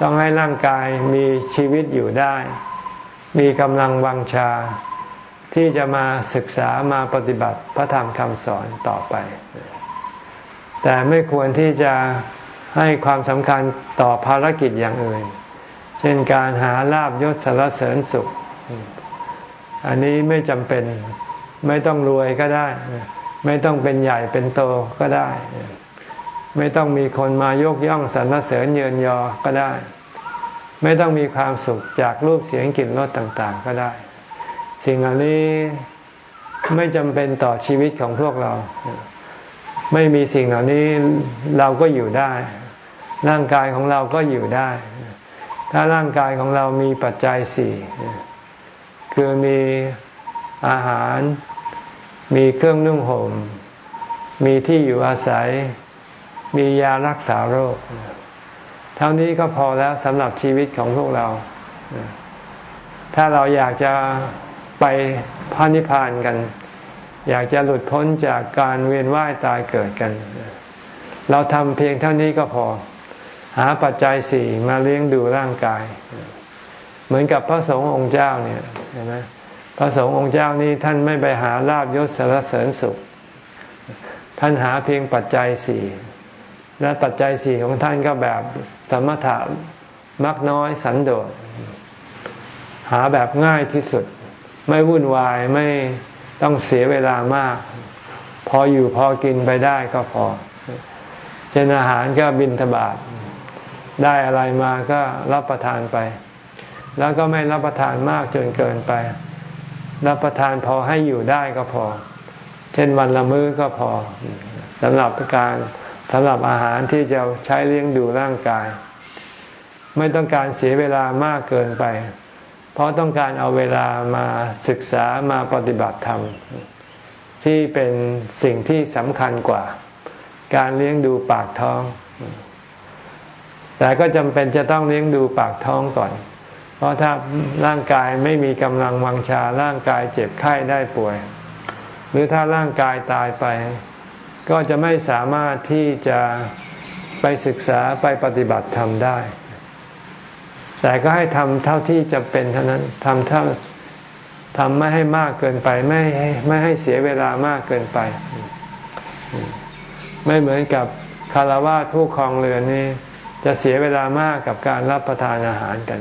ต้องให้ร่างกายมีชีวิตอยู่ได้ มีกำลังวังชา ที่จะมาศึกษามาปฏิบัติพระธรรมคำสอนต่อไป แต่ไม่ควรที่จะให้ความสำคัญต่อภารกิจอย่างอื่น เช่นการหาลาบยศสารเสริญสุข อันนี้ไม่จำเป็นไม่ต้องรวยก็ได้ ไม่ต้องเป็นใหญ่เป็นโตก็ได้ ไม่ต้องมีคนมายกย่องสรรเสริญเยินยอก็ได้ ไม่ต้องมีความสุขจากรูปเสียงกลิ่นรสต่างๆ ก็ได้ สิ่งเหล่านี้ไม่จำเป็นต่อชีวิตของพวกเรา ไม่มีสิ่งเหล่านี้เราก็อยู่ได้ ร่างกายของเราก็อยู่ได้ ถ้าร่างกายของเรามีปัจจัยสี่คือมีอาหาร มีเครื่องนุ่งห่ม มีที่อยู่อาศัย มียารักษาโรค เท่านี้ก็พอแล้วสำหรับชีวิตของพวกเรา ถ้าเราอยากจะไปพระนิพพานกัน อยากจะหลุดพ้นจากการเวียนว่ายตายเกิดกัน เราทำเพียงเท่านี้ก็พอ หาปัจจัยสี่มาเลี้ยงดูร่างกาย เหมือนกับพระสงฆ์องค์เจ้าเนี่ยเห็นไหมพระสงฆ์องค์เจ้านี่ท่านไม่ไปหาลาบยศสารเสริญสุข ท่านหาเพียงปัจจัยสี่ และปัจจัยสี่ของท่านก็แบบสมถะมักน้อยสันโดษ หาแบบง่ายที่สุด ไม่วุ่นวายไม่ต้องเสียเวลามาก พออยู่พอกินไปได้ก็พอเช่นอาหารก็บินทบาทได้อะไรมาก็รับประทานไป แล้วก็ไม่รับประทานมากจนเกินไป รับประทานพอให้อยู่ได้ก็พอ เช่นวันละมื้อก็พอสำหรับการ สำหรับอาหารที่จะใช้เลี้ยงดูร่างกาย ไม่ต้องการเสียเวลามากเกินไป เพราะต้องการเอาเวลามาศึกษามาปฏิบัติธรรม ที่เป็นสิ่งที่สำคัญกว่า การเลี้ยงดูปากท้อง แต่ก็จำเป็นจะต้องเลี้ยงดูปากท้องก่อน เพราะถ้าร่างกายไม่มีกำลังวังชาร่างกายเจ็บไข้ได้ป่วย หรือถ้าร่างกายตายไป ก็จะไม่สามารถที่จะไปศึกษาไปปฏิบัติธรรมได้ แต่ก็ให้ทำเท่าที่จะเป็นเท่านั้นทำเท่าทำไม่ให้มากเกินไปไม่ให้ไม่ให้เสียเวลามากเกินไป ไม่เหมือนกับคารวะผู้ครองเรือนนี่จะเสียเวลามากกับการรับประทานอาหารกัน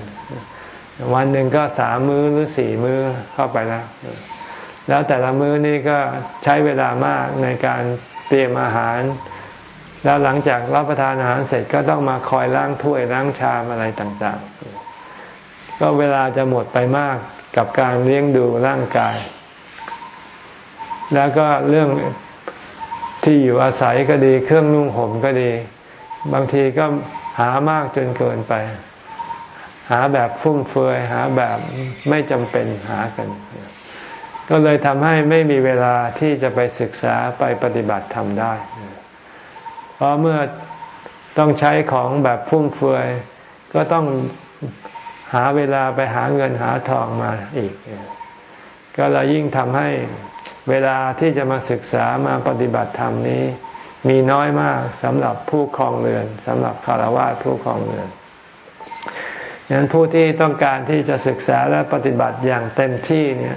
วันหนึ่งก็สามมื้อหรือสี่มื้อเข้าไปแล้ว แล้วแต่ละมื้อนี่ก็ใช้เวลามากในการ เตรียมอาหาร แล้วหลังจากรับประทานอาหารเสร็จก็ต้องมาคอยล้างถ้วยล้างชามอะไรต่างๆ ก็เวลาจะหมดไปมากกับการเลี้ยงดูร่างกาย แล้วก็เรื่องที่อยู่อาศัยก็ดีเครื่องนุ่งห่มก็ดี บางทีก็หามากจนเกินไป หาแบบฟุ่มเฟือยหาแบบไม่จำเป็นหากัน ก็เลยทำให้ไม่มีเวลาที่จะไปศึกษาไปปฏิบัติทำได้ เพราะเมื่อต้องใช้ของแบบฟุ่มเฟือยก็ต้องหาเวลาไปหาเงินหาทองมาอีก ก็เลยยิ่งทำให้เวลาที่จะมาศึกษามาปฏิบัติธรรมนี้ มีน้อยมากสำหรับผู้ครองเรือนสำหรับคารวะผู้ครองเรือนดังนั้นผู้ที่ต้องการที่จะศึกษาและปฏิบัติอย่างเต็มที่เนี่ย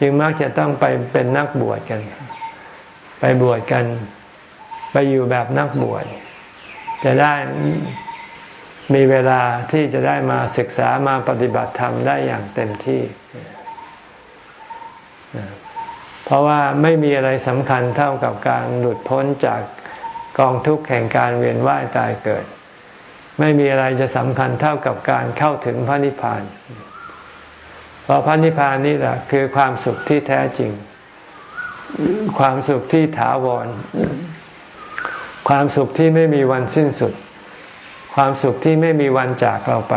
จึงมักจะต้องไปเป็นนักบวชกัน ไปบวชกัน ไปอยู่แบบนักบวชจะได้มีเวลาที่จะได้มาศึกษามาปฏิบัติธรรมได้อย่างเต็มที่ เพราะว่าไม่มีอะไรสำคัญเท่ากับการหลุดพ้นจากกองทุกข์แห่งการเวียนว่ายตายเกิด ไม่มีอะไรจะสำคัญเท่ากับการเข้าถึงพระนิพพานเพราะพระนิพพานนี่แหละคือความสุขที่แท้จริง ความสุขที่ถาวร ความสุขที่ไม่มีวันสิ้นสุด ความสุขที่ไม่มีวันจากเราไป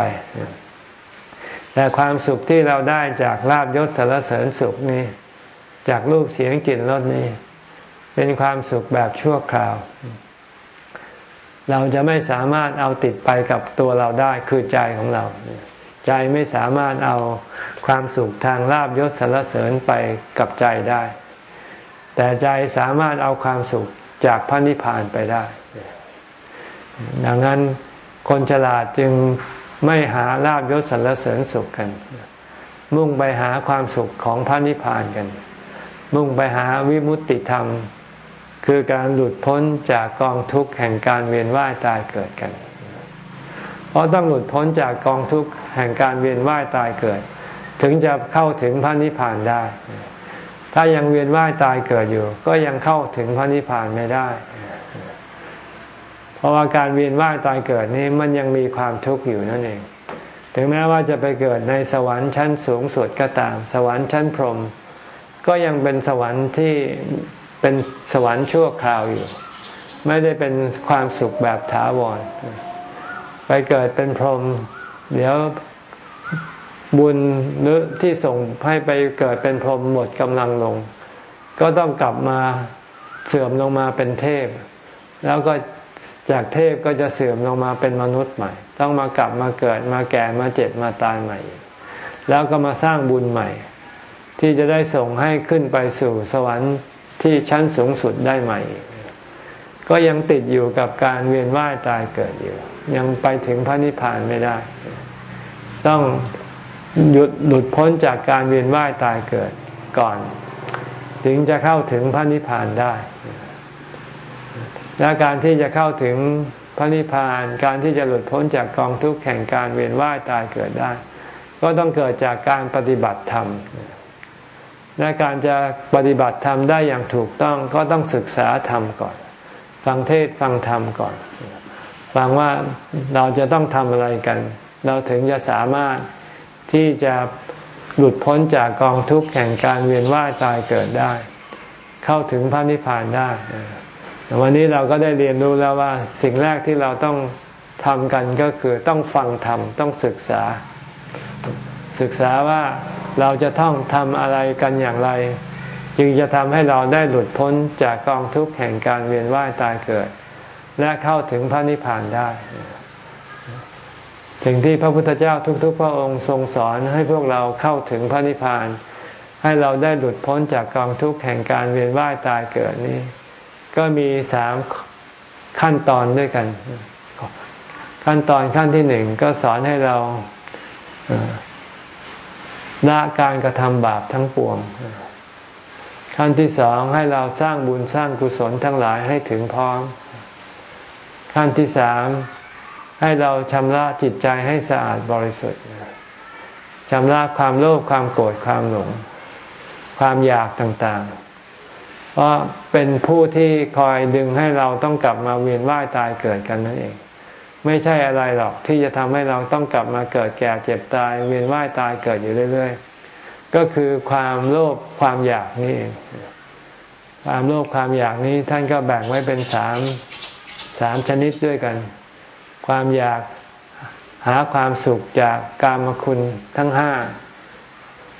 แต่ความสุขที่เราได้จากลาบยศสารเสริญสุขนี้จากรูปเสียงกลิ่นรสนี่เป็นความสุขแบบชั่วคราว เราจะไม่สามารถเอาติดไปกับตัวเราได้คือใจของเรา ใจไม่สามารถเอาความสุขทางลาบยศสรรเสริญไปกับใจได้ แต่ใจสามารถเอาความสุขจากพระนิพพานไปได้ ดังนั้นคนฉลาดจึงไม่หาลาบยศสรรเสริญสุขกัน มุ่งไปหาความสุขของพระนิพพานกัน มุ่งไปหาวิมุตติธรรม คือการหลุดพ้นจากกองทุกข์แห่งการเวียนว่ายตายเกิดกัน เพราะต้องหลุดพ้นจากกองทุกข์แห่งการเวียนว่ายตายเกิด ถึงจะเข้าถึงพระนิพพานได้ ถ้ายังเวียนว่ายตายเกิดอยู่ ก็ยังเข้าถึงพระนิพพานไม่ได้ เพราะว่าการเวียนว่ายตายเกิดนี้มันยังมีความทุกข์อยู่นั่นเอง ถึงแม้ว่าจะไปเกิดในสวรรค์ชั้นสูงสุดก็ตาม สวรรค์ชั้นพรหมก็ยังเป็นสวรรค์ที่เป็นสวรรค์ชั่วคราวอยู่ ไม่ได้เป็นความสุขแบบถาวร เกิดเป็นพรหมเดี๋ยวบุญหรือที่ส่งให้ไปเกิดเป็นพรหมหมดกำลังลง ก็ต้องกลับมาเสื่อมลงมาเป็นเทพ แล้วก็จากเทพก็จะเสื่อมลงมาเป็นมนุษย์ใหม่ ต้องมากลับมาเกิดมาแก่มาเจ็บมาตายใหม่ แล้วก็มาสร้างบุญใหม่ ที่จะได้ส่งให้ขึ้นไปสู่สวรรค์ที่ชั้นสูงสุดได้ใหม่ ก็ยังติดอยู่กับการเวียนว่ายตายเกิดอยู่ ยังไปถึงพระนิพพานไม่ได้ ต้องหยุดหลุดพ้นจากการเวียนว่ายตายเกิดก่อน ถึงจะเข้าถึงพระนิพพานได้ และการที่จะเข้าถึงพระนิพพานการที่จะหลุดพ้นจากกองทุกข์แห่งการเวียนว่ายตายเกิดได้ ก็ต้องเกิดจากการปฏิบัติธรรมและการจะปฏิบัติธรรมได้อย่างถูกต้องก็ต้องศึกษาธรรมก่อน ฟังเทศฟังธรรมก่อน ฟังว่าเราจะต้องทำอะไรกัน เราถึงจะสามารถที่จะหลุดพ้นจากกองทุกข์แห่งการเวียนว่ายตายเกิดได้ เข้าถึงพระนิพพานได้ วันนี้เราก็ได้เรียนรู้แล้วว่าสิ่งแรกที่เราต้องทำกันก็คือต้องฟังธรรมต้องศึกษา ศึกษาว่าเราจะต้องทำอะไรกันอย่างไร จึงจะทำให้เราได้หลุดพ้นจากกองทุกข์แห่งการเวียนว่ายตายเกิด และเข้าถึงพระนิพพานได้สิ่งที่พระพุทธเจ้าทุกๆ พระองค์ทรงสอนให้พวกเราเข้าถึงพระนิพพาน ให้เราได้หลุดพ้นจากกองทุกข์แห่งการเวียนว่ายตายเกิดนี้ ก็มีสามขั้นตอนด้วยกัน ขั้นตอนขั้นที่หนึ่งก็สอนให้เราละการกระทำบาปทั้งปวง ขั้นที่สองให้เราสร้างบุญสร้างกุศลทั้งหลายให้ถึงพร้อม ขั้นที่สามให้เราชำระจิตใจให้สะอาดบริสุทธิ์ชำระความโลภความโกรธความหลง ความอยากต่างๆ เพราะเป็นผู้ที่คอยดึงให้เราต้องกลับมาเวียนว่ายตายเกิดกันนั่นเอง ไม่ใช่อะไรหรอกที่จะทำให้เราต้องกลับมาเกิดแก่เจ็บตาย เวียนว่ายตายเกิดอยู่เรื่อยๆ ก็คือความโลภความอยากนี่เองความโลภความอยากนี้ท่านก็แบ่งไว้เป็นสามสามชนิดด้วยกัน ความอยากหาความสุขจากกามคุณทั้งห้า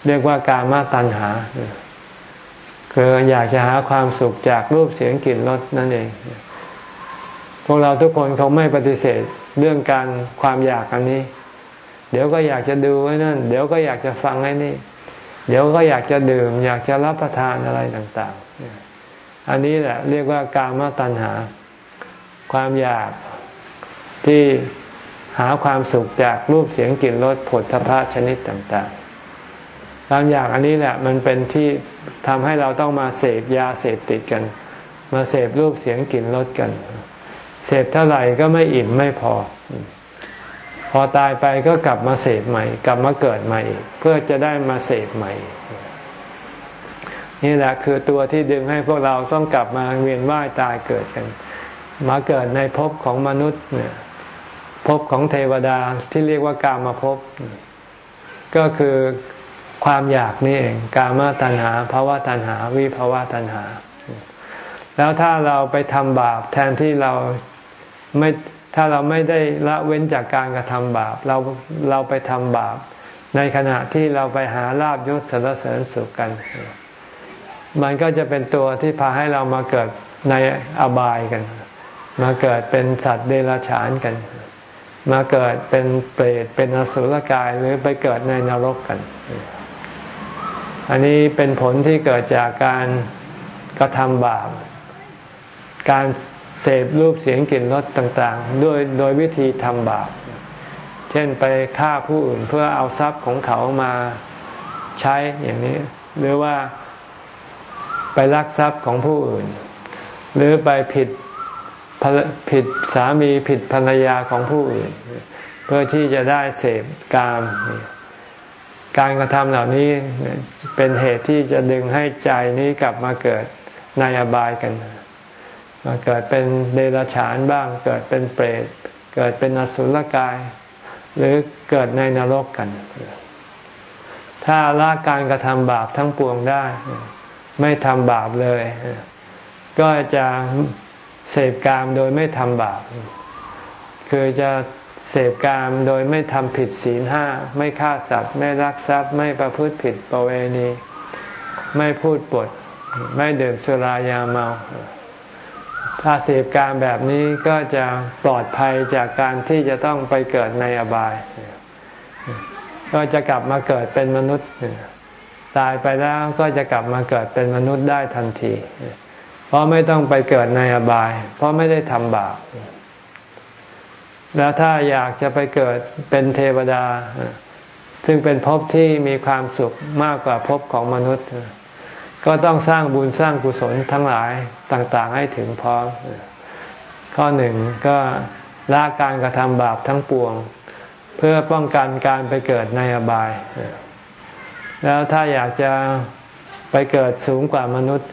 เรียกว่ากามาตัณหา คืออยากจะหาความสุขจากรูปเสียงกลิ่นรสนั่นเอง พวกเราทุกคนเขาไม่ปฏิเสธเรื่องการความอยากอันนี้ เดี๋ยวก็อยากจะดูไว้นั่น เดี๋ยวก็อยากจะฟังไอ้นี่ เดี๋ยวก็อยากจะดื่ม อยากจะรับประทานอะไรต่างๆ อันนี้แหละเรียกว่ากามาตัณหา ความอยากที่หาความสุขจากรูปเสียงกลิ่นรสผลทพะชนิดต่างๆบางอยางอันนี้แหละมันเป็นที่ทำให้เราต้องมาเสพยาเสพติดกัน มาเสพรูปเสียงกลิ่นรสกัน เสพเท่าไหร่ก็ไม่อิ่มไม่พอ พอตายไปก็กลับมาเสพใหม่ กลับมาเกิดใหม่เพื่อจะได้มาเสพใหม่ นี่แหละคือตัวที่ดึงให้พวกเราต้องกลับมาเวียนว่ายตายเกิดกัน มาเกิดในภพของมนุษย์เนี่ยภพของเทวดาที่เรียกว่ากามาภพก็คือความอยากนี่เองกามาตัณหาภาวะตัณหา วิภาวะตัณหา แล้วถ้าเราไปทำบาปแทนที่เราไม่ ถ้าเราไม่ได้ละเว้นจากการกระทำบาป เราเราไปทำบาป ในขณะที่เราไปหาลาบยศสรรเสริญสุขกัน มันก็จะเป็นตัวที่พาให้เรามาเกิดในอบายกันมมาเกิดเป็นสัตว์เดรัจฉานกัน มาเกิดเป็นเปรตเป็นอสุรกายหรือไปเกิดในนรกกัน อันนี้เป็นผลที่เกิดจากการกระทำบาป การ เสพรูปเสียงกลิ่นรสต่างๆ ด้วยโดยวิธีทำบาป เช่นไปฆ่าผู้อื่นเพื่อเอาทรัพย์ของเขามาใช้อย่างนี้ หรือว่าไปลักทรัพย์ของผู้อื่น หรือไปผิดผิดสามีผิดภรรยาของผู้อื่น เพื่อที่จะได้เสพกาม การกระทำเหล่านี้เป็นเหตุที่จะดึงให้ใจนี้กลับมาเกิดในอบายกัน เกิดเป็นเดรัจฉานบ้าง เกิดเป็นเปรต เกิดเป็นอสุรกาย หรือเกิดในนรกกัน ถ้าละการกระทำบาปทั้งปวงได้ ไม่ทำบาปเลย ก็จะเสพกามโดยไม่ทำบาป คือจะเสพกามโดยไม่ทำผิดศีลห้า ไม่ฆ่าสัตว์ ไม่รักทรัพย์ ไม่ประพฤติผิดประเวณี ไม่พูดปด ไม่ดื่มสุรายาเมา ถ้าเสพกามแบบนี้ก็จะปลอดภัยจากการที่จะต้องไปเกิดในอบาย ก็จะกลับมาเกิดเป็นมนุษย์ ตายไปแล้วก็จะกลับมาเกิดเป็นมนุษย์ได้ทันที เพราะไม่ต้องไปเกิดในอบาย เพราะไม่ได้ทำบาป แล้วถ้าอยากจะไปเกิดเป็นเทวดา ซึ่งเป็นภพที่มีความสุขมากกว่าภพของมนุษย์ ก็ต้องสร้างบุญสร้างกุศลทั้งหลายต่างๆ ให้ถึงพร้อม ข้อหนึ่งก็ละการกระทำบาปทั้งปวง เพื่อป้องกันการไปเกิดในอบาย แล้วถ้าอยากจะไปเกิดสูงกว่ามนุษย์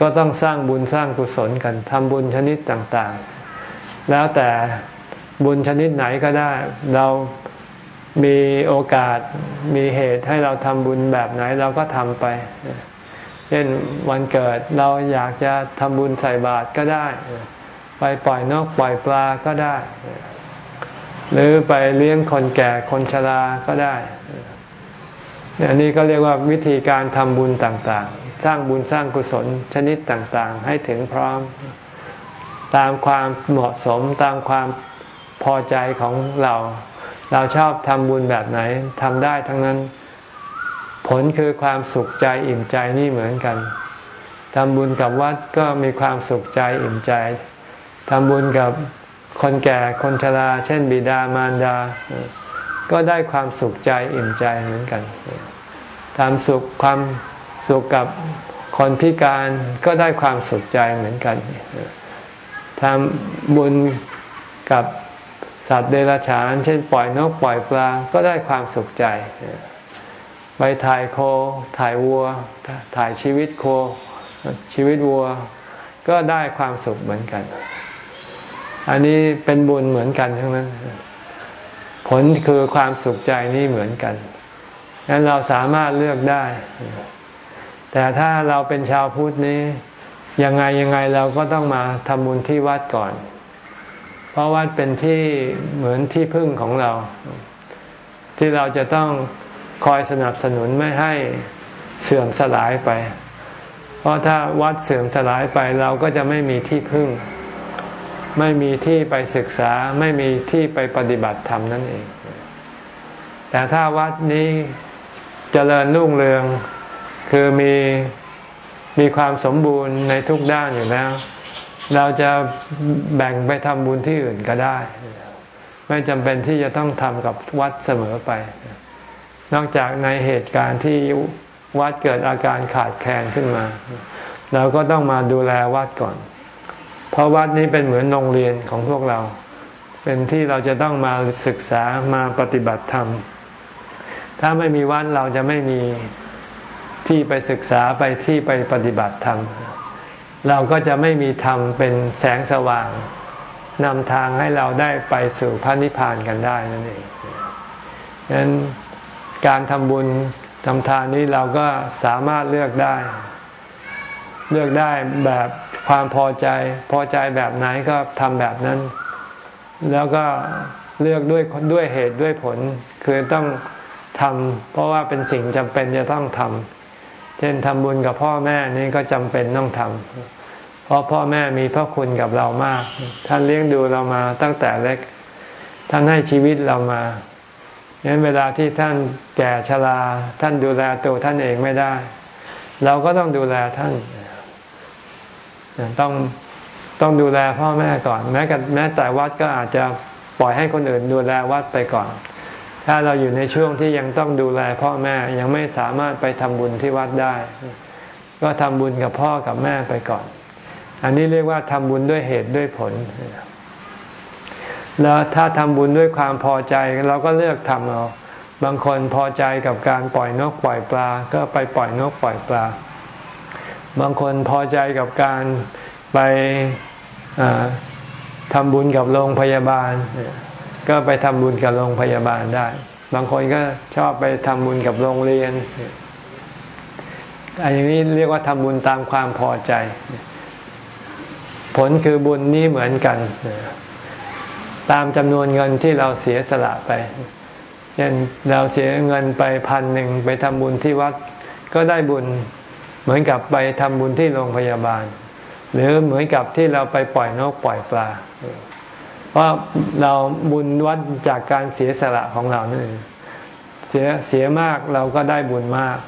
ก็ต้องสร้างบุญสร้างกุศลกันทำบุญชนิดต่างๆ แล้วแต่บุญชนิดไหนก็ได้ เรามีโอกาสมีเหตุให้เราทำบุญแบบไหนเราก็ทำไป ช่นวันเกิดเราอยากจะทำบุญใส่บาตรก็ได้ ไปปล่อยนกปล่อยปลาก็ได้ หรือไปเลี้ยงคนแก่คนชราก็ได้อันนี้ก็เรียกว่าวิธีการทำบุญต่างๆ สร้างบุญสร้างกุศลชนิดต่างๆ ให้ถึงพร้อม ตามความเหมาะสมตามความพอใจของเรา เราชอบทำบุญแบบไหนทำได้ทั้งนั้น ผลคือความสุขใจอิ่มใจนี่เหมือนกันทำบุญกับวัดก็มีความสุขใจอิ่มใจทำบุญกับคนแก่คนชราเช่นบิดามารดา ก็ได้ความสุขใจอิ่มใจเหมือนกันทำสุขความสุขกับคนพิการก็ได้ความสุขใจเหมือนกันทำบุญกับสัตว์เดรัจฉาน เช่นปล่อยนกปล่อยปลาก็ได้ความสุขใจ ไปถ่ายโค ถ่ายวัว ถ่ายชีวิตโค ชีวิตวัว ก็ได้ความสุขเหมือนกัน อันนี้เป็นบุญเหมือนกันทั้งนั้น ผลคือความสุขใจนี่เหมือนกันดังนั้นเราสามารถเลือกได้ แต่ถ้าเราเป็นชาวพุทธนี้ ยังไงยังไงเราก็ต้องมาทำบุญที่วัดก่อน เพราะวัดเป็นที่เหมือนที่พึ่งของเรา ที่เราจะต้อง คอยสนับสนุนไม่ให้เสื่อมสลายไป เพราะถ้าวัดเสื่อมสลายไปเราก็จะไม่มีที่พึ่ง ไม่มีที่ไปศึกษาไม่มีที่ไปปฏิบัติธรรมนั่นเอง แต่ถ้าวัดนี้จเจริญรุ่งเรืองคือมีมีความสมบูรณ์ในทุกด้านอยู่แล้ว เราจะแบ่งไปทำบุญที่อื่นก็ได้ ไม่จำเป็นที่จะต้องทำกับวัดเสมอไป นอกจากในเหตุการณ์ที่วัดเกิดอาการขาดแคลนขึ้นมา เราก็ต้องมาดูแลวัดก่อน เพราะวัดนี้เป็นเหมือนโรงเรียนของพวกเรา เป็นที่เราจะต้องมาศึกษามาปฏิบัติธรรม ถ้าไม่มีวัดเราจะไม่มีที่ไปศึกษาไปที่ไปปฏิบัติธรรม เราก็จะไม่มีธรรมเป็นแสงสว่างนำทางให้เราได้ไปสู่พระนิพพานกันได้นั่นเองดังนั้น การทำบุญทำทานนี้เราก็สามารถเลือกได้ เลือกได้แบบความพอใจ พอใจแบบไหนก็ทำแบบนั้น แล้วก็เลือกด้วยด้วยเหตุด้วยผล คือต้องทำเพราะว่าเป็นสิ่งจำเป็นจะต้องทำเช่นทำบุญกับพ่อแม่นี่ก็จำเป็นต้องทำเพราะพ่อแม่มีพระคุณกับเรามาก ท่านเลี้ยงดูเรามาตั้งแต่เล็ก ท่านให้ชีวิตเรามา ฉะนั้นเวลาที่ท่านแก่ชราท่านดูแลตัวท่านเองไม่ได้ เราก็ต้องดูแลท่านต้องต้องดูแลพ่อแม่ก่อน แม้กับแม้แต่วัดก็อาจจะปล่อยให้คนอื่นดูแลวัดไปก่อน ถ้าเราอยู่ในช่วงที่ยังต้องดูแลพ่อแม่ยังไม่สามารถไปทำบุญที่วัดได้ ก็ทำบุญกับพ่อกับแม่ไปก่อน อันนี้เรียกว่าทำบุญด้วยเหตุด้วยผล แล้วถ้าทำบุญด้วยความพอใจเราก็เลือกทำเอาบางคนพอใจกับการปล่อยนกปล่อยปลา ก็ไปปล่อยนกปล่อยปลา บางคนพอใจกับการไปทำบุญกับโรงพยาบาล ก็ไปทำบุญกับโรงพยาบาลได้ บางคนก็ชอบไปทำบุญกับโรงเรียนอันนี้เรียกว่าทำบุญตามความพอใจ ผลคือบุญนี้เหมือนกัน ตามจำนวนเงินที่เราเสียสละไป เช่นเราเสียเงินไปพันหนึ่งไปทำบุญที่วัด ก็ได้บุญเหมือนกับไปทำบุญที่โรงพยาบาล หรือเหมือนกับที่เราไปปล่อยนกปล่อยปลา เพราะเราบุญวัดจากการเสียสละของเรานี่เสียเสียมากเราก็ได้บุญมาก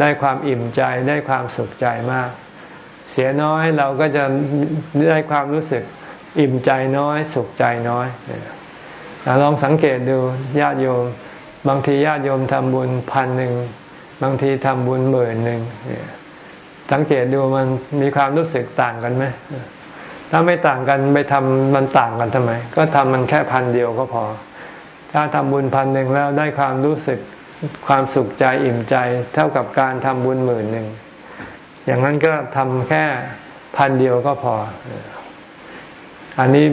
ได้ความอิ่มใจได้ความสุขใจมาก เสียน้อยเราก็จะได้ความรู้สึก อิ่มใจน้อยสุขใจน้อยลองสังเกตดูญาติโยม บางทีญาติโยมทำบุญพันหนึ่งบางทีทำบุญหมื่นหนึ่งสังเกตดูมันมีความรู้สึกต่างกันไหมถ้าไม่ต่างกันไปทำมันต่างกันทำไม ก็ทำมันแค่พันเดียวก็พอ ถ้าทำบุญพันหนึ่งแล้วได้ความรู้สึกความสุขใจอิ่มใจ เท่ากับการทำบุญหมื่นหนึ่งอย่างนั้นก็ทำแค่พันเดียวก็พอ อันนี้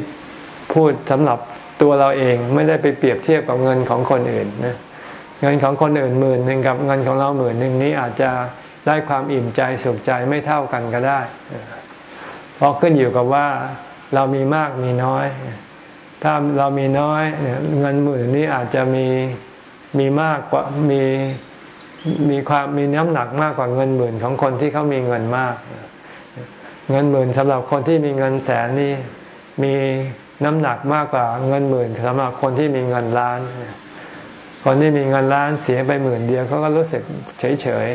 พูดสำหรับตัวเราเองไม่ได้ไปเปรียบเทียบกับเงินของคนอื่นนะเงินของคนอื่นหมื่นหนึ่งกับเงินของเราหมื่นหนึ่งนี้อาจจะได้ความอิ่มใจสุขใจไม่เท่ากันก็ได้เพราะขึ้นอยู่กับว่าเรามีมากมีน้อย ถ้าเรามีน้อยเงินหมื่นนี้อาจจะมีมีมากกว่ามีมีความมีน้ำหนักมากกว่าเงินหมื่นของคนที่เขามีเงินมาก เงินหมื่นสำหรับคนที่มีเงินแสนนี่ มีน้ำหนักมากกว่าเงินหมื่นสำหรับคนที่มีเงินล้าน คนที่มีเงินล้านเสียไปหมื่นเดียวเขาก็รู้สึกเฉยเฉย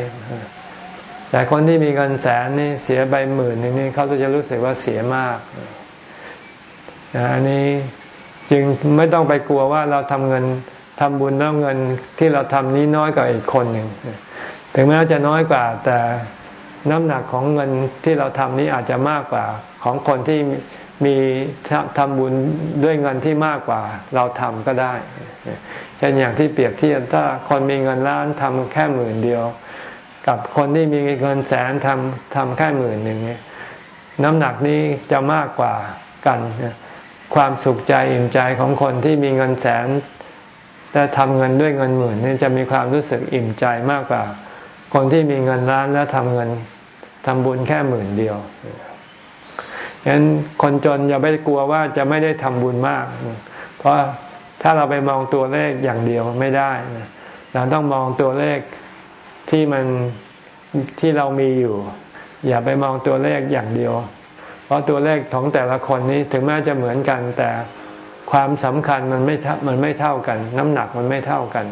แต่คนที่มีเงินแสนนี่เสียไปหมื่นนี่เขาจะรู้สึกว่าเสียมากอันนี้จึงไม่ต้องไปกลัวว่าเราทำเงินทำบุญแล้วเงินที่เราทำนี้น้อยกว่าอีกคนหนึ่งถึงแม้จะน้อยกว่า แต่น้ำหนักของเงินที่เราทำนี้อาจจะมากกว่าของคนที่ มีทำบุญด้วยเงินที่มากกว่าเราทำก็ได้เช่นอย่างที่เปรียบเทียบถ้าคนมีเงินล้านทำแค่หมื่นเดียว กับคนที่มีเงินแสนทำทำแค่หมื่นหนึ่งน้ำหนักนี้จะมากกว่ากันความสุขใจอิ่มใจของคนที่มีเงินแสนแต่ทำเงินด้วยเงินหมื่นนี่จะมีความรู้สึกอิ่มใจมากกว่า คนที่มีเงินล้านแล้วทำเงินทำบุญแค่หมื่นเดียว ฉะนั้นคนจนอย่าไปกลัวว่าจะไม่ได้ทำบุญมาก เพราะถ้าเราไปมองตัวเลขอย่างเดียวไม่ได้ เราต้องมองตัวเลขที่มันที่เรามีอยู่ อย่าไปมองตัวเลขอย่างเดียว เพราะตัวเลขของแต่ละคนนี้ถึงแม้จะเหมือนกัน แต่ความสำคัญมันไม่มันไม่เท่ากัน น้ำหนักมันไม่เท่ากัน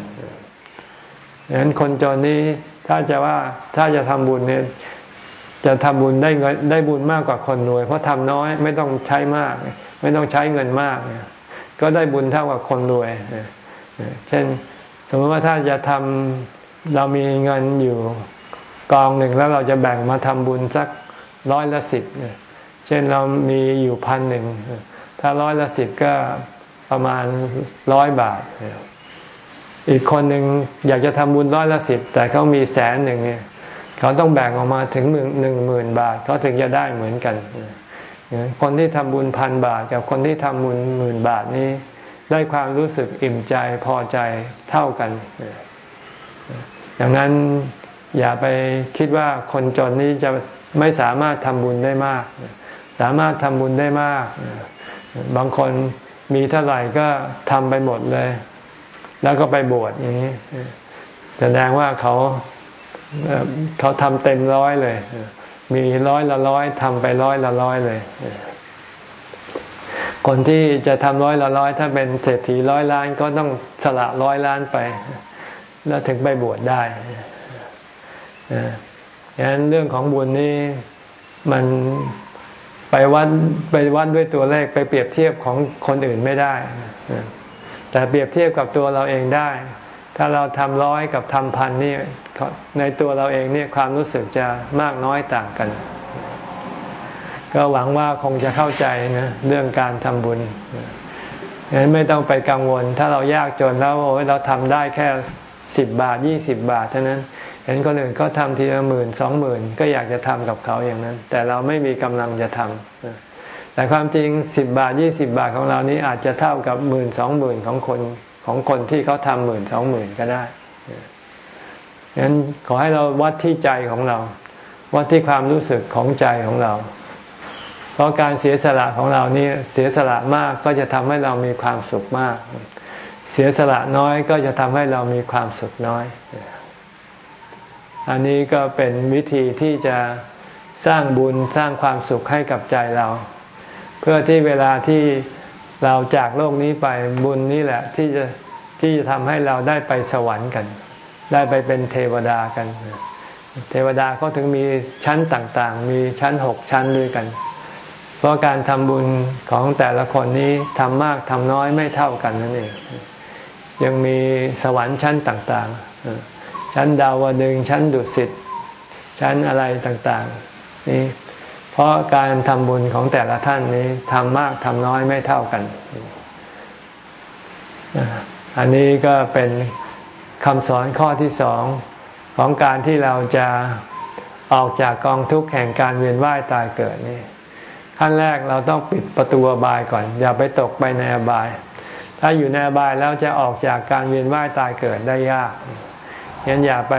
ดังนั้นคนจนนี้ถ้าจะว่าถ้าจะทำบุญเนี่ย จะทำบุญได้เงินได้บุญมากกว่าคนรวย เพราะทำน้อยไม่ต้องใช้มาก ไม่ต้องใช้เงินมาก ก็ได้บุญเท่ากับคนรวย เช่น สมมติว่าถ้าจะทำเรามีเงินอยู่กองหนึ่งแล้วเราจะแบ่งมาทำบุญสักร้อยละสิบเช่นเรามีอยู่พันหนึ่งถ้าร้อยละสิบก็ประมาณร้อยบาท อีกคนหนึ่งอยากจะทำบุญร้อยละสิบแต่เขามีแสนหนึ่งเนี่ย เขาต้องแบ่งออกมาถึงหนึ่งหนึ่งหมื่นบาทเขาถึงจะได้เหมือนกัน คนที่ทำบุญพันบาท กับคนที่ทำบุญหมื่นบาทนี้ ได้ความรู้สึกอิ่มใจพอใจเท่ากันดังนั้นอย่าไปคิดว่าคนจนนี้จะไม่สามารถทำบุญได้มาก สามารถทำบุญได้มาก บางคนมีเท่าไหร่ก็ทำไปหมดเลย แล้วก็ไปบวชอย่างนี้แสดงว่าเขา เขาทำเต็มร้อยเลย มีร้อยละร้อยทำไปร้อยละร้อยเลย คนที่จะทำร้อยละร้อย ถ้าเป็นเศรษฐีร้อยล้านก็ต้องสละร้อยล้านไป แล้วถึงไปบวชได้ดังนั้นเรื่องของบุญนี่มันไปวัดไปวัดด้วยตัวเลขไปเปรียบเทียบของคนอื่นไม่ได้ แต่เปรียบเทียบกับตัวเราเองได้ ถ้าเราทำร้อยกับทำพันนี่ในตัวเราเองเนี่ยความรู้สึกจะมากน้อยต่างกัน ก็หวังว่าคงจะเข้าใจนะเรื่องการทำบุญงั้นไม่ต้องไปกังวล ถ้าเรายากจนแล้วโอ้ยเราทำได้แค่สิบบาทยี่สิบบาทเท่านั้น เห็นคนอื่นเขาทำทีละหมื่นสองหมื่นก็อยากจะทำกับเขาอย่างนั้น แต่เราไม่มีกำลังจะทำแต่ความจริงสิบบาทยี่สิบบาทของเรานี้อาจจะเท่ากับหมื่นสองหมื่นของคน ของคนที่เขาทำหมื่นสองหมื่นก็ได้ฉะนั้นขอให้เราวัดที่ใจของเรา วัดที่ความรู้สึกของใจของเรา เพราะการเสียสละของเรานี่เสียสละมากก็จะทำให้เรามีความสุขมาก เสียสละน้อยก็จะทำให้เรามีความสุขน้อย อันนี้ก็เป็นวิธีที่จะสร้างบุญสร้างความสุขให้กับใจเรา เพื่อที่เวลาที่ เราจากโลกนี้ไปบุญนี่แหละ ที่จะที่จะทำให้เราได้ไปสวรรค์กัน ได้ไปเป็นเทวดากัน เทวดาเขาถึงมีชั้นต่างๆ มีชั้นหกชั้นด้วยกัน เพราะการทำบุญของแต่ละคนนี้ทำมากทำน้อยไม่เท่ากันนั่นเอง ยังมีสวรรค์ชั้นต่างๆ ชั้นดาวดึงชั้นดุสิตชั้นอะไรต่างๆ นี่ เพราะการทำบุญของแต่ละท่านนี้ทำมากทำน้อยไม่เท่ากัน อันนี้ก็เป็นคำสอนข้อที่สองของการที่เราจะออกจากกองทุกข์แห่งการเวียนว่ายตายเกิดนี่ขั้นแรกเราต้องปิดประตูอบายก่อน อย่าไปตกไปในอบาย ถ้าอยู่ในอบายแล้วจะออกจากการเวียนว่ายตายเกิดได้ยากงั้นอย่าไป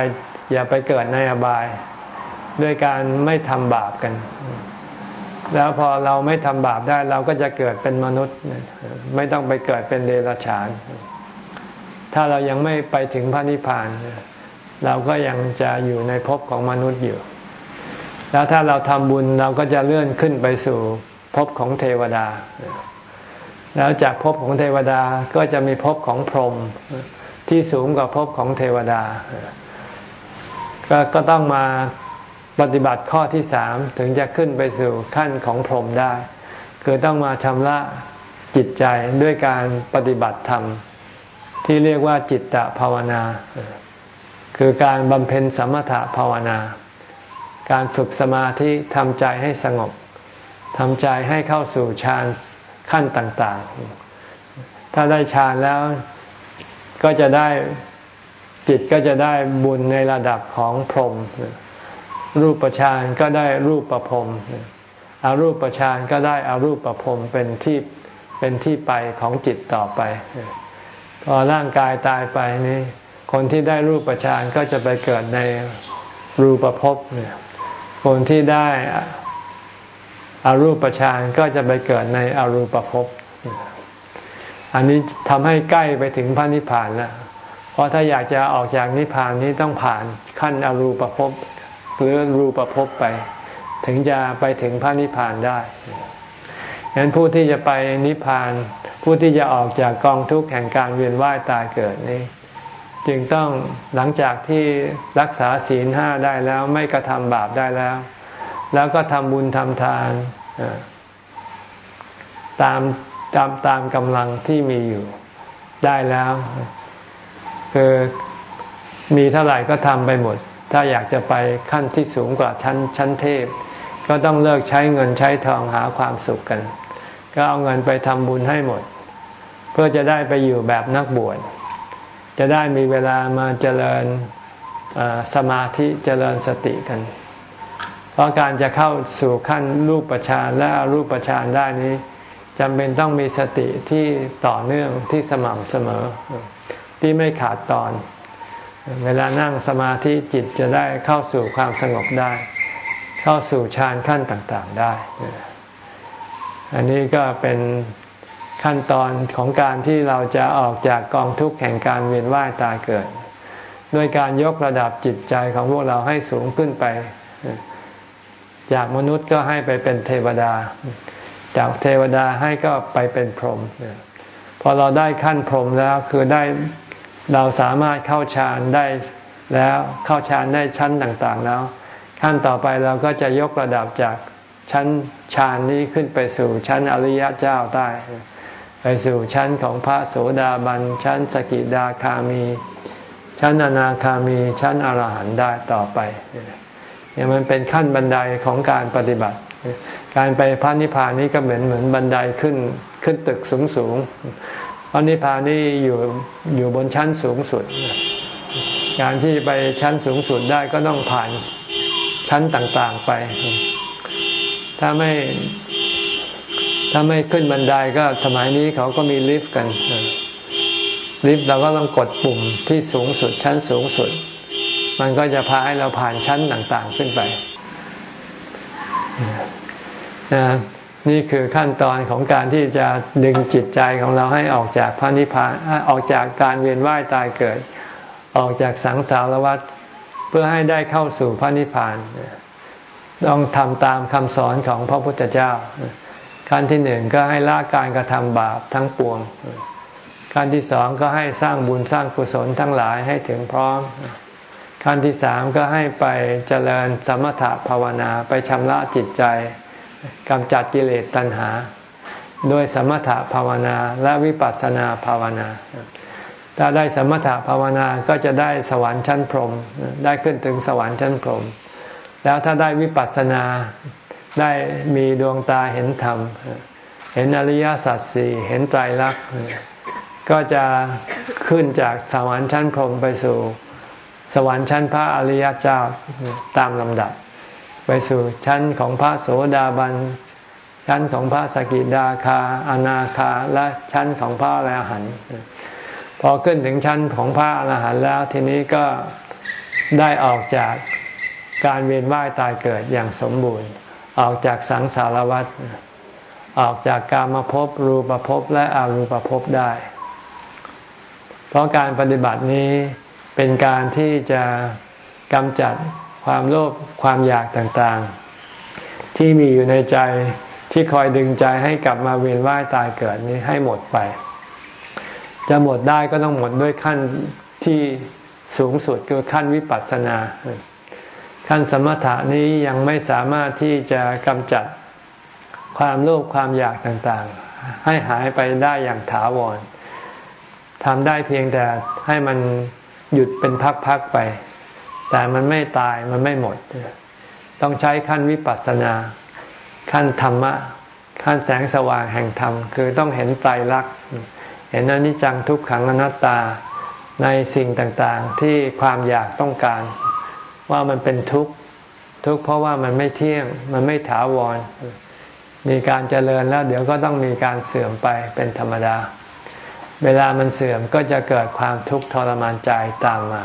อย่าไปเกิดในอบาย ด้วยการไม่ทำบาปกัน แล้วพอเราไม่ทำบาปได้เราก็จะเกิดเป็นมนุษย์ ไม่ต้องไปเกิดเป็นเดรัจฉาน ถ้าเรายังไม่ไปถึงพระนิพพาน เราก็ยังจะอยู่ในภพของมนุษย์อยู่ แล้วถ้าเราทำบุญเราก็จะเลื่อนขึ้นไปสู่ภพของเทวดา แล้วจากภพของเทวดาก็จะมีภพของพรหมที่สูงกว่าภพของเทวดา ก็ก็ต้องมา ปฏิบัติข้อที่สามถึงจะขึ้นไปสู่ขั้นของพรหมได้ คือต้องมาชำระจิตใจด้วยการปฏิบัติธรรม ที่เรียกว่าจิตตภาวนา คือการบำเพ็ญสมถะภาวนา การฝึกสมาธิทำใจให้สงบทำใจให้เข้าสู่ฌานขั้นต่างๆ ถ้าได้ฌานแล้วก็จะได้จิตก็จะได้บุญในระดับของพรหม รูปฌานก็ได้รูปประพรมอารูปฌานก็ได้อารูปประพรมเป็นที่เป็นที่ไปของจิตต่อไป พอร่างกายตายไปนี่คนที่ได้รูปฌานก็จะไปเกิดในรูปภพคนที่ได้อารูปฌานก็จะไปเกิดในอรูปภพ อันนี้ทำให้ใกล้ไปถึงพระนิพพานแล้ว เพราะถ้าอยากจะออกจากนิพพานนี้ต้องผ่านขั้นอรูปภพ หรือรูปภพไป ถึงจะไปถึงพระนิพพานได้ฉะนั้นผู้ที่จะไปนิพพาน ผู้ที่จะออกจากกองทุกข์แห่งการเวียนว่ายตายเกิดนี้ จึงต้องหลังจากที่รักษาศีลห้าได้แล้วไม่กระทำบาปได้แล้ว แล้วก็ทำบุญทำทานตามตามตามกำลังที่มีอยู่ได้แล้ว คือมีเท่าไหร่ก็ทำไปหมด ถ้าอยากจะไปขั้นที่สูงกว่าชั้นชั้นเทพ ก็ต้องเลิกใช้เงินใช้ทองหาความสุขกัน ก็เอาเงินไปทำบุญให้หมด เพื่อจะได้ไปอยู่แบบนักบวชจะได้มีเวลามาเจริญสมาธิเจริญสติกัน เพราะการจะเข้าสู่ขั้นรูปฌานและรูปฌานได้นี้จำเป็นต้องมีสติที่ต่อเนื่องที่สม่ำเสมอ ที่ไม่ขาดตอน เวลานั่งสมาธิจิตจะได้เข้าสู่ความสงบได้ เข้าสู่ฌานขั้นต่างๆได้ อันนี้ก็เป็นขั้นตอนของการที่เราจะออกจากกองทุกข์แห่งการเวียนว่ายตายเกิด ด้วยการยกระดับจิตใจของพวกเราให้สูงขึ้นไป จากมนุษย์ก็ให้ไปเป็นเทวดา จากเทวดาให้ก็ไปเป็นพรหมพอเราได้ขั้นพรหมแล้วคือได้ เราสามารถเข้าฌานได้แล้วเข้าฌานได้ชั้นต่างๆแล้ว ขั้นต่อไปเราก็จะยกระดับจากชั้นฌานนี้ขึ้นไปสู่ชั้นอริยเจ้าได้ ไปสู่ชั้นของพระโสดาบัน ชั้นสกิดาคามี ชั้นอนาคามีชั้นอรหันต์ได้ต่อไปเนี่ยมันเป็นขั้นบันไดของการปฏิบัติ การไปพระนิพพานนี้ก็เหมือนเหมือนบันไดขึ้นขึ้นตึกสูงสูง พระนิพพานนี่อยู่อยู่บนชั้นสูงสุด การที่ไปชั้นสูงสุดได้ก็ต้องผ่านชั้นต่างๆไป ถ้าไม่ถ้าไม่ขึ้นบันไดก็สมัยนี้เขาก็มีลิฟต์กัน ลิฟต์เราก็ต้องกดปุ่มที่สูงสุดชั้นสูงสุด มันก็จะพาให้เราผ่านชั้นต่างๆขึ้นไปนะ นี่คือขั้นตอนของการที่จะดึงจิตใจของเราให้ออกจากพระนิพพานออกจากการเวียนว่ายตายเกิด ออกจากสังสารวัฏเพื่อให้ได้เข้าสู่พระนิพพานต้องทำตามคำสอนของพระพุทธเจ้า ขั้นที่หนึ่งก็ให้ละการกระทำบาปทั้งปวง ขั้นที่สองก็ให้สร้างบุญสร้างกุศลทั้งหลายให้ถึงพร้อม ขั้นที่สามก็ให้ไปเจริญสมถะภาวนาไปชำระจิตใจ กำจัดกิเลสตัณหา ด้วยสมถะภาวนาและวิปัสสนาภาวนา ถ้าได้สมถะภาวนาก็จะได้สวรรค์ชั้นพรหมได้ขึ้นถึงสวรรค์ชั้นพรหมแล้วถ้าได้วิปัสสนาได้มีดวงตาเห็นธรรม เห็นอริยสัจสี่เห็นไตรลักษณ์ก็จะขึ้นจากสวรรค์ชั้นพรหมไปสู่ สวรรค์ชั้นพระอริยเจ้าตามลำดับ ไปสู่ชั้นของพระโสดาบัน ชั้นของพระสกิดาคา อนาคา และชั้นของพระอรหันต์พอขึ้นถึงชั้นของพระอรหันต์แล้วทีนี้ก็ได้ออกจากการเวียนว่ายตายเกิดอย่างสมบูรณ์ ออกจากสังสารวัฏออกจากกามภพรูปภพและอรูปภพได้ เพราะการปฏิบัตินี้เป็นการที่จะกำจัด ความโลภความอยากต่างๆ ที่มีอยู่ในใจที่คอยดึงใจให้กลับมาเวียนว่ายตายเกิดนี้ให้หมดไป จะหมดได้ก็ต้องหมดด้วยขั้นที่สูงสุดคือขั้นวิปัสสนา ขั้นสมถะนี้ยังไม่สามารถที่จะกำจัดความโลภความอยากต่างๆ ให้หายไปได้อย่างถาวรทำได้เพียงแต่ให้มันหยุดเป็นพักๆไป แต่มันไม่ตายมันไม่หมด ต้องใช้ขั้นวิปัสสนา ขั้นธรรมะ ขั้นแสงสว่างแห่งธรรม คือต้องเห็นไตรลักษณ์เห็นอนิจจังทุกขังอนัตตาในสิ่งต่างๆ ที่ความอยากต้องการ ว่ามันเป็นทุกข์ทุกข์เพราะว่ามันไม่เที่ยงมันไม่ถาวร มีการเจริญแล้ว เดี๋ยวก็ต้องมีการเสื่อมไปเป็นธรรมดา เวลามันเสื่อมก็จะเกิดความทุกข์ทรมานใจตามมา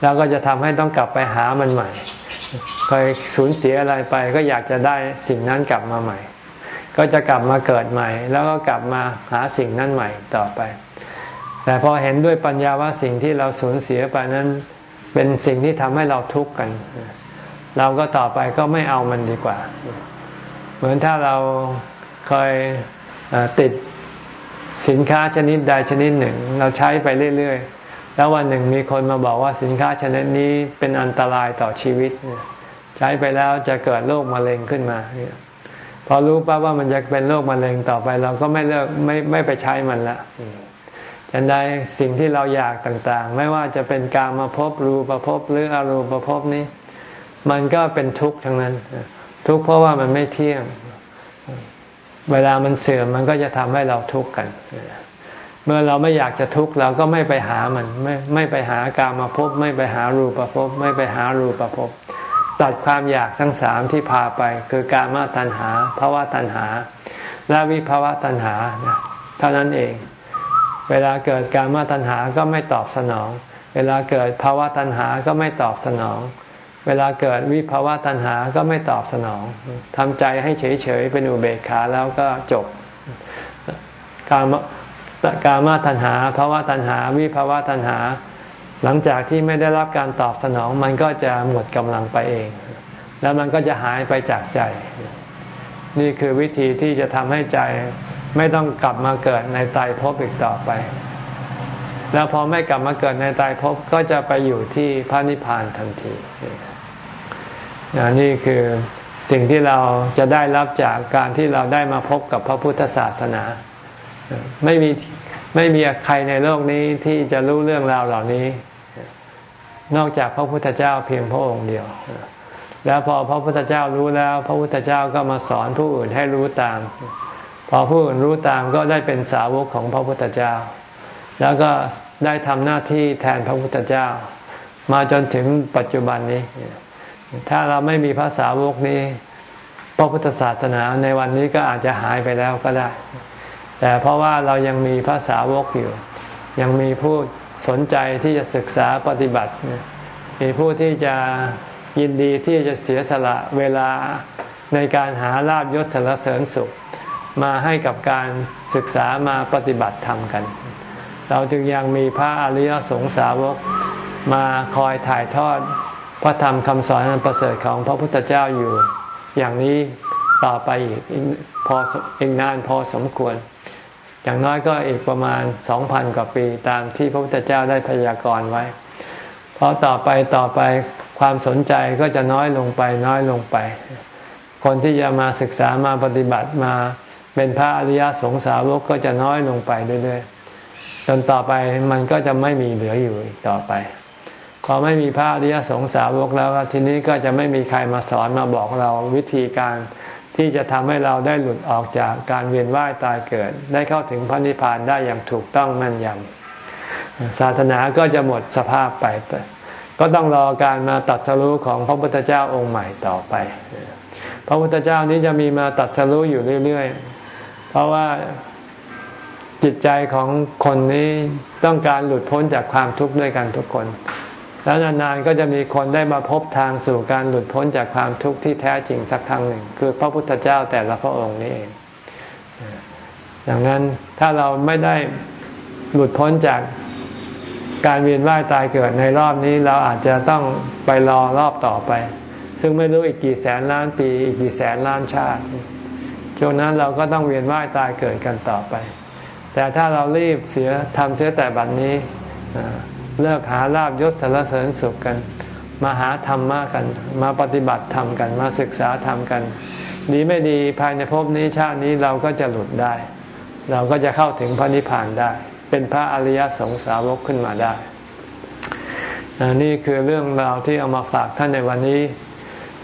แล้วก็จะทำให้ต้องกลับไปหามันใหม่เคยสูญเสียอะไรไป ก็อยากจะได้สิ่งนั้นกลับมาใหม่ ก็จะกลับมาเกิดใหม่ แล้วก็กลับมาหาสิ่งนั้นใหม่ต่อไป แต่พอเห็นด้วยปัญญาว่าสิ่งที่เราสูญเสียไปนั้น เป็นสิ่งที่ทำให้เราทุกข์กัน เราก็ต่อไปก็ไม่เอามันดีกว่า เหมือนถ้าเราเคยติดสินค้าชนิดใดชนิดหนึ่ง เราใช้ไปเรื่อยๆ แล้ววันหนึ่งมีคนมาบอกว่าสินค้าชนิดนี้เป็นอันตรายต่อชีวิต ใช้ไปแล้วจะเกิดโรคมะเร็งขึ้นมาพอรู้ป่าว่ามันจะเป็นโรคมะเร็งต่อไป เราก็ไม่เลิกไม่ไม่ไปใช้มันละฉันใดสิ่งที่เราอยากต่างๆ ไม่ว่าจะเป็นการมาพบรูปภพหรืออารูปภพนี้ มันก็เป็นทุกข์ทั้งนั้น ทุกข์เพราะว่ามันไม่เที่ยง เวลามันเสื่อมมันก็จะทำให้เราทุกข์กัน เมื่อเราไม่อยากจะทุกข์เราก็ไม่ไปหามัน ไม่ไม่ไปหาการมาพบ ไม่ไปหารูปภพไม่ไปหารูปภพตัดความอยากทั้งสามที่พาไป คือการมาตัณหาภาวะตัณหา และวิภาวะตัณหาเท่านั้นเอง เวลาเกิดการมาตัณหาก็ไม่ตอบสนอง เวลาเกิดภาวะตัณหาก็ไม่ตอบสนอง เวลาเกิดวิภาวะตัณหาก็ไม่ตอบสนองทำใจให้เฉยๆเป็นอุเบกขาแล้วก็จบการ การมาตัณหาภาวะตัณหา วิภาวะตัณหา หลังจากที่ไม่ได้รับการตอบสนอง มันก็จะหมดกำลังไปเอง แล้วมันก็จะหายไปจากใจ นี่คือวิธีที่จะทำให้ใจไม่ต้องกลับมาเกิดในตายภพอีกต่อไป แล้วพอไม่กลับมาเกิดในตายภพก็จะไปอยู่ที่พระนิพพานทันทีนี่คือสิ่งที่เราจะได้รับจากการที่เราได้มาพบกับพระพุทธศาสนา ไม่มีไม่มีใครในโลกนี้ที่จะรู้เรื่องราวเหล่านี้ นอกจากพระพุทธเจ้าเพียงพระองค์เดียว แล้วพอพระพุทธเจ้ารู้แล้ว พระพุทธเจ้าก็มาสอนผู้อื่นให้รู้ตาม พอผู้อื่นรู้ตามก็ได้เป็นสาวกของพระพุทธเจ้า แล้วก็ได้ทำหน้าที่แทนพระพุทธเจ้า มาจนถึงปัจจุบันนี้ ถ้าเราไม่มีพระสาวกนี้ พระพุทธศาสนาในวันนี้ก็อาจจะหายไปแล้วก็ได้ แต่เพราะว่าเรายังมีภาษาวกอยู่ ยังมีผู้สนใจที่จะศึกษาปฏิบัติ มีผู้ที่จะยินดีที่จะเสียสละเวลาในการหาลาบยศสารเสริญสุข มาให้กับการศึกษามาปฏิบัติธรรมกัน เราจึงยังมีพระอริยสงสาวกมาคอยถ่ายทอดพระธรรมคำสอนอันประเสริฐของพระพุทธเจ้าอยู่ อย่างนี้ต่อไปอีกพออีกนานพอสมควร อย่างน้อยก็อีกประมาณสองพันกว่าปีตามที่พระพุทธเจ้าได้พยากรณ์ไว้ เพราะต่อไปต่อไปความสนใจก็จะน้อยลงไปน้อยลงไป คนที่จะมาศึกษามาปฏิบัติมาเป็นพระอริยสงสาวกก็จะน้อยลงไปเรื่อยๆจนต่อไปมันก็จะไม่มีเหลืออยู่ต่อไป พอไม่มีพระอริยสงสาวกแล้วทีนี้ก็จะไม่มีใครมาสอนมาบอกเราวิธีการ ที่จะทำให้เราได้หลุดออกจากการเวียนว่ายตายเกิด ได้เข้าถึงพระนิพพานได้อย่างถูกต้องแม่นยำศาสนาก็จะหมดสภาพไปก็ต้องรอการมาตัดสรู้ของพระพุทธเจ้าองค์ใหม่ต่อไป พระพุทธเจ้านี้จะมีมาตัดสรู้อยู่เรื่อย ๆ เพราะว่าจิตใจของคนนี้ต้องการหลุดพ้นจากความทุกข์ด้วยกันทุกคน แล้วนานๆก็จะมีคนได้มาพบทางสู่การหลุดพ้นจากความทุกข์ที่แท้จริงสักครั้งหนึ่ง คือพระพุทธเจ้าแต่ละพระองค์นี่เองดังนั้นถ้าเราไม่ได้หลุดพ้นจากการเวียนว่ายตายเกิดในรอบนี้เราอาจจะต้องไปรอรอบต่อไป ซึ่งไม่รู้อีกกี่แสนล้านปี อีกกี่แสนล้านชาติช่วงนั้นเราก็ต้องเวียนว่ายตายเกิดกันต่อไป แต่ถ้าเรารีบเสียทำเสียแต่บัดนนี้ เลิกหาลาบยศสารเสริญสุขกัน มาหาธรรมะกัน มาปฏิบัติธรรมกัน มาศึกษาธรรมกัน ดีไม่ดีภายในภพนี้ชาตินี้เราก็จะหลุดได้ เราก็จะเข้าถึงพระนิพพานได้ เป็นพระอริยสงสาวกขึ้นมาได้นี่คือเรื่องราวที่เอามาฝากท่านในวันนี้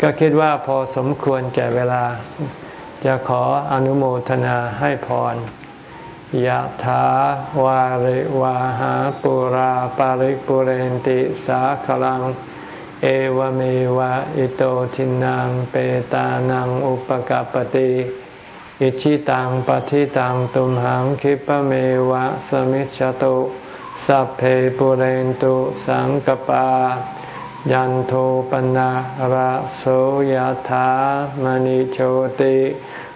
ก็คิดว่าพอสมควรแก่เวลา จะขออนุโมทนาให้พร ยะถาวาริวาหาปุราปาริปุเรนติสาคลัง เอวเมวะอิโตทินังเปตานังอุปกปติอิชิตังปฏิตังตุมหังคิปเมวะสมิจฉตุสัพเพปุเรนตุสังกปา ยันโทปนะระโสยะถามณิโชติ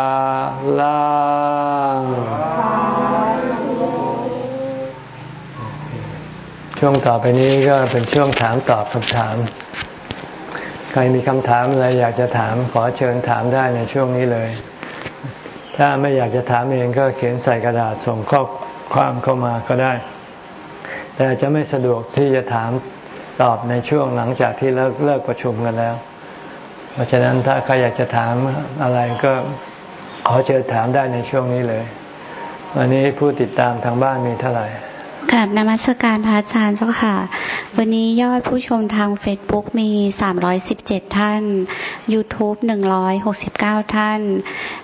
าลังช่วงต่อไปนี้ก็เป็นช่วงถามตอบคำถาม ใครมีคำถามอะไรอยากจะถามขอเชิญถามได้ในช่วงนี้เลย ถ้าไม่อยากจะถามเองก็เขียนใส่กระดาษส่งข้อความเข้ามาก็ได้ แต่จะไม่สะดวกที่จะถามตอบในช่วงหลังจากที่เลิกเลิกประชุมกันแล้ว เพราะฉะนั้นถ้าใครอยากจะถามอะไรก็ ขอเชิญถามได้ในช่วงนี้เลย วันนี้ผู้ติดตามทางบ้านมีเท่าไหร่กราบนมัสการพระอาจารย์เจ้าค่ะ วันนี้ยอดผู้ชมทาง Facebook มี 317 ท่าน YouTube 169 ท่าน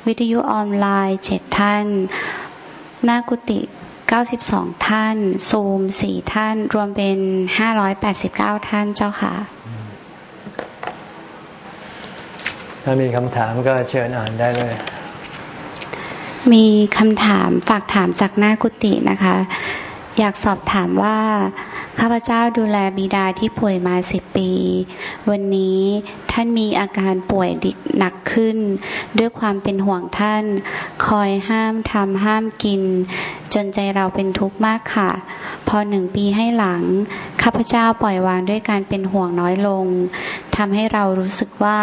วิทยุออนไลน์ 7 ท่าน หน้ากุฏิ92 ท่าน ซูม 4 ท่าน รวมเป็น 589 ท่านเจ้าค่ะ ถ้ามีคำถามก็เชิญอ่านได้เลย มีคำถามฝากถามจากหน้ากุฏินะคะ อยากสอบถามว่า ข้าพเจ้าดูแลบิดาที่ป่วยมาสิบปี วันนี้ท่านมีอาการป่วยหนักขึ้น ด้วยความเป็นห่วงท่าน คอยห้ามทำห้ามกิน จนใจเราเป็นทุกข์มากค่ะ พอหนึ่งปีให้หลัง ข้าพเจ้าปล่อยวางด้วยการเป็นห่วงน้อยลงทำให้เรารู้สึกว่า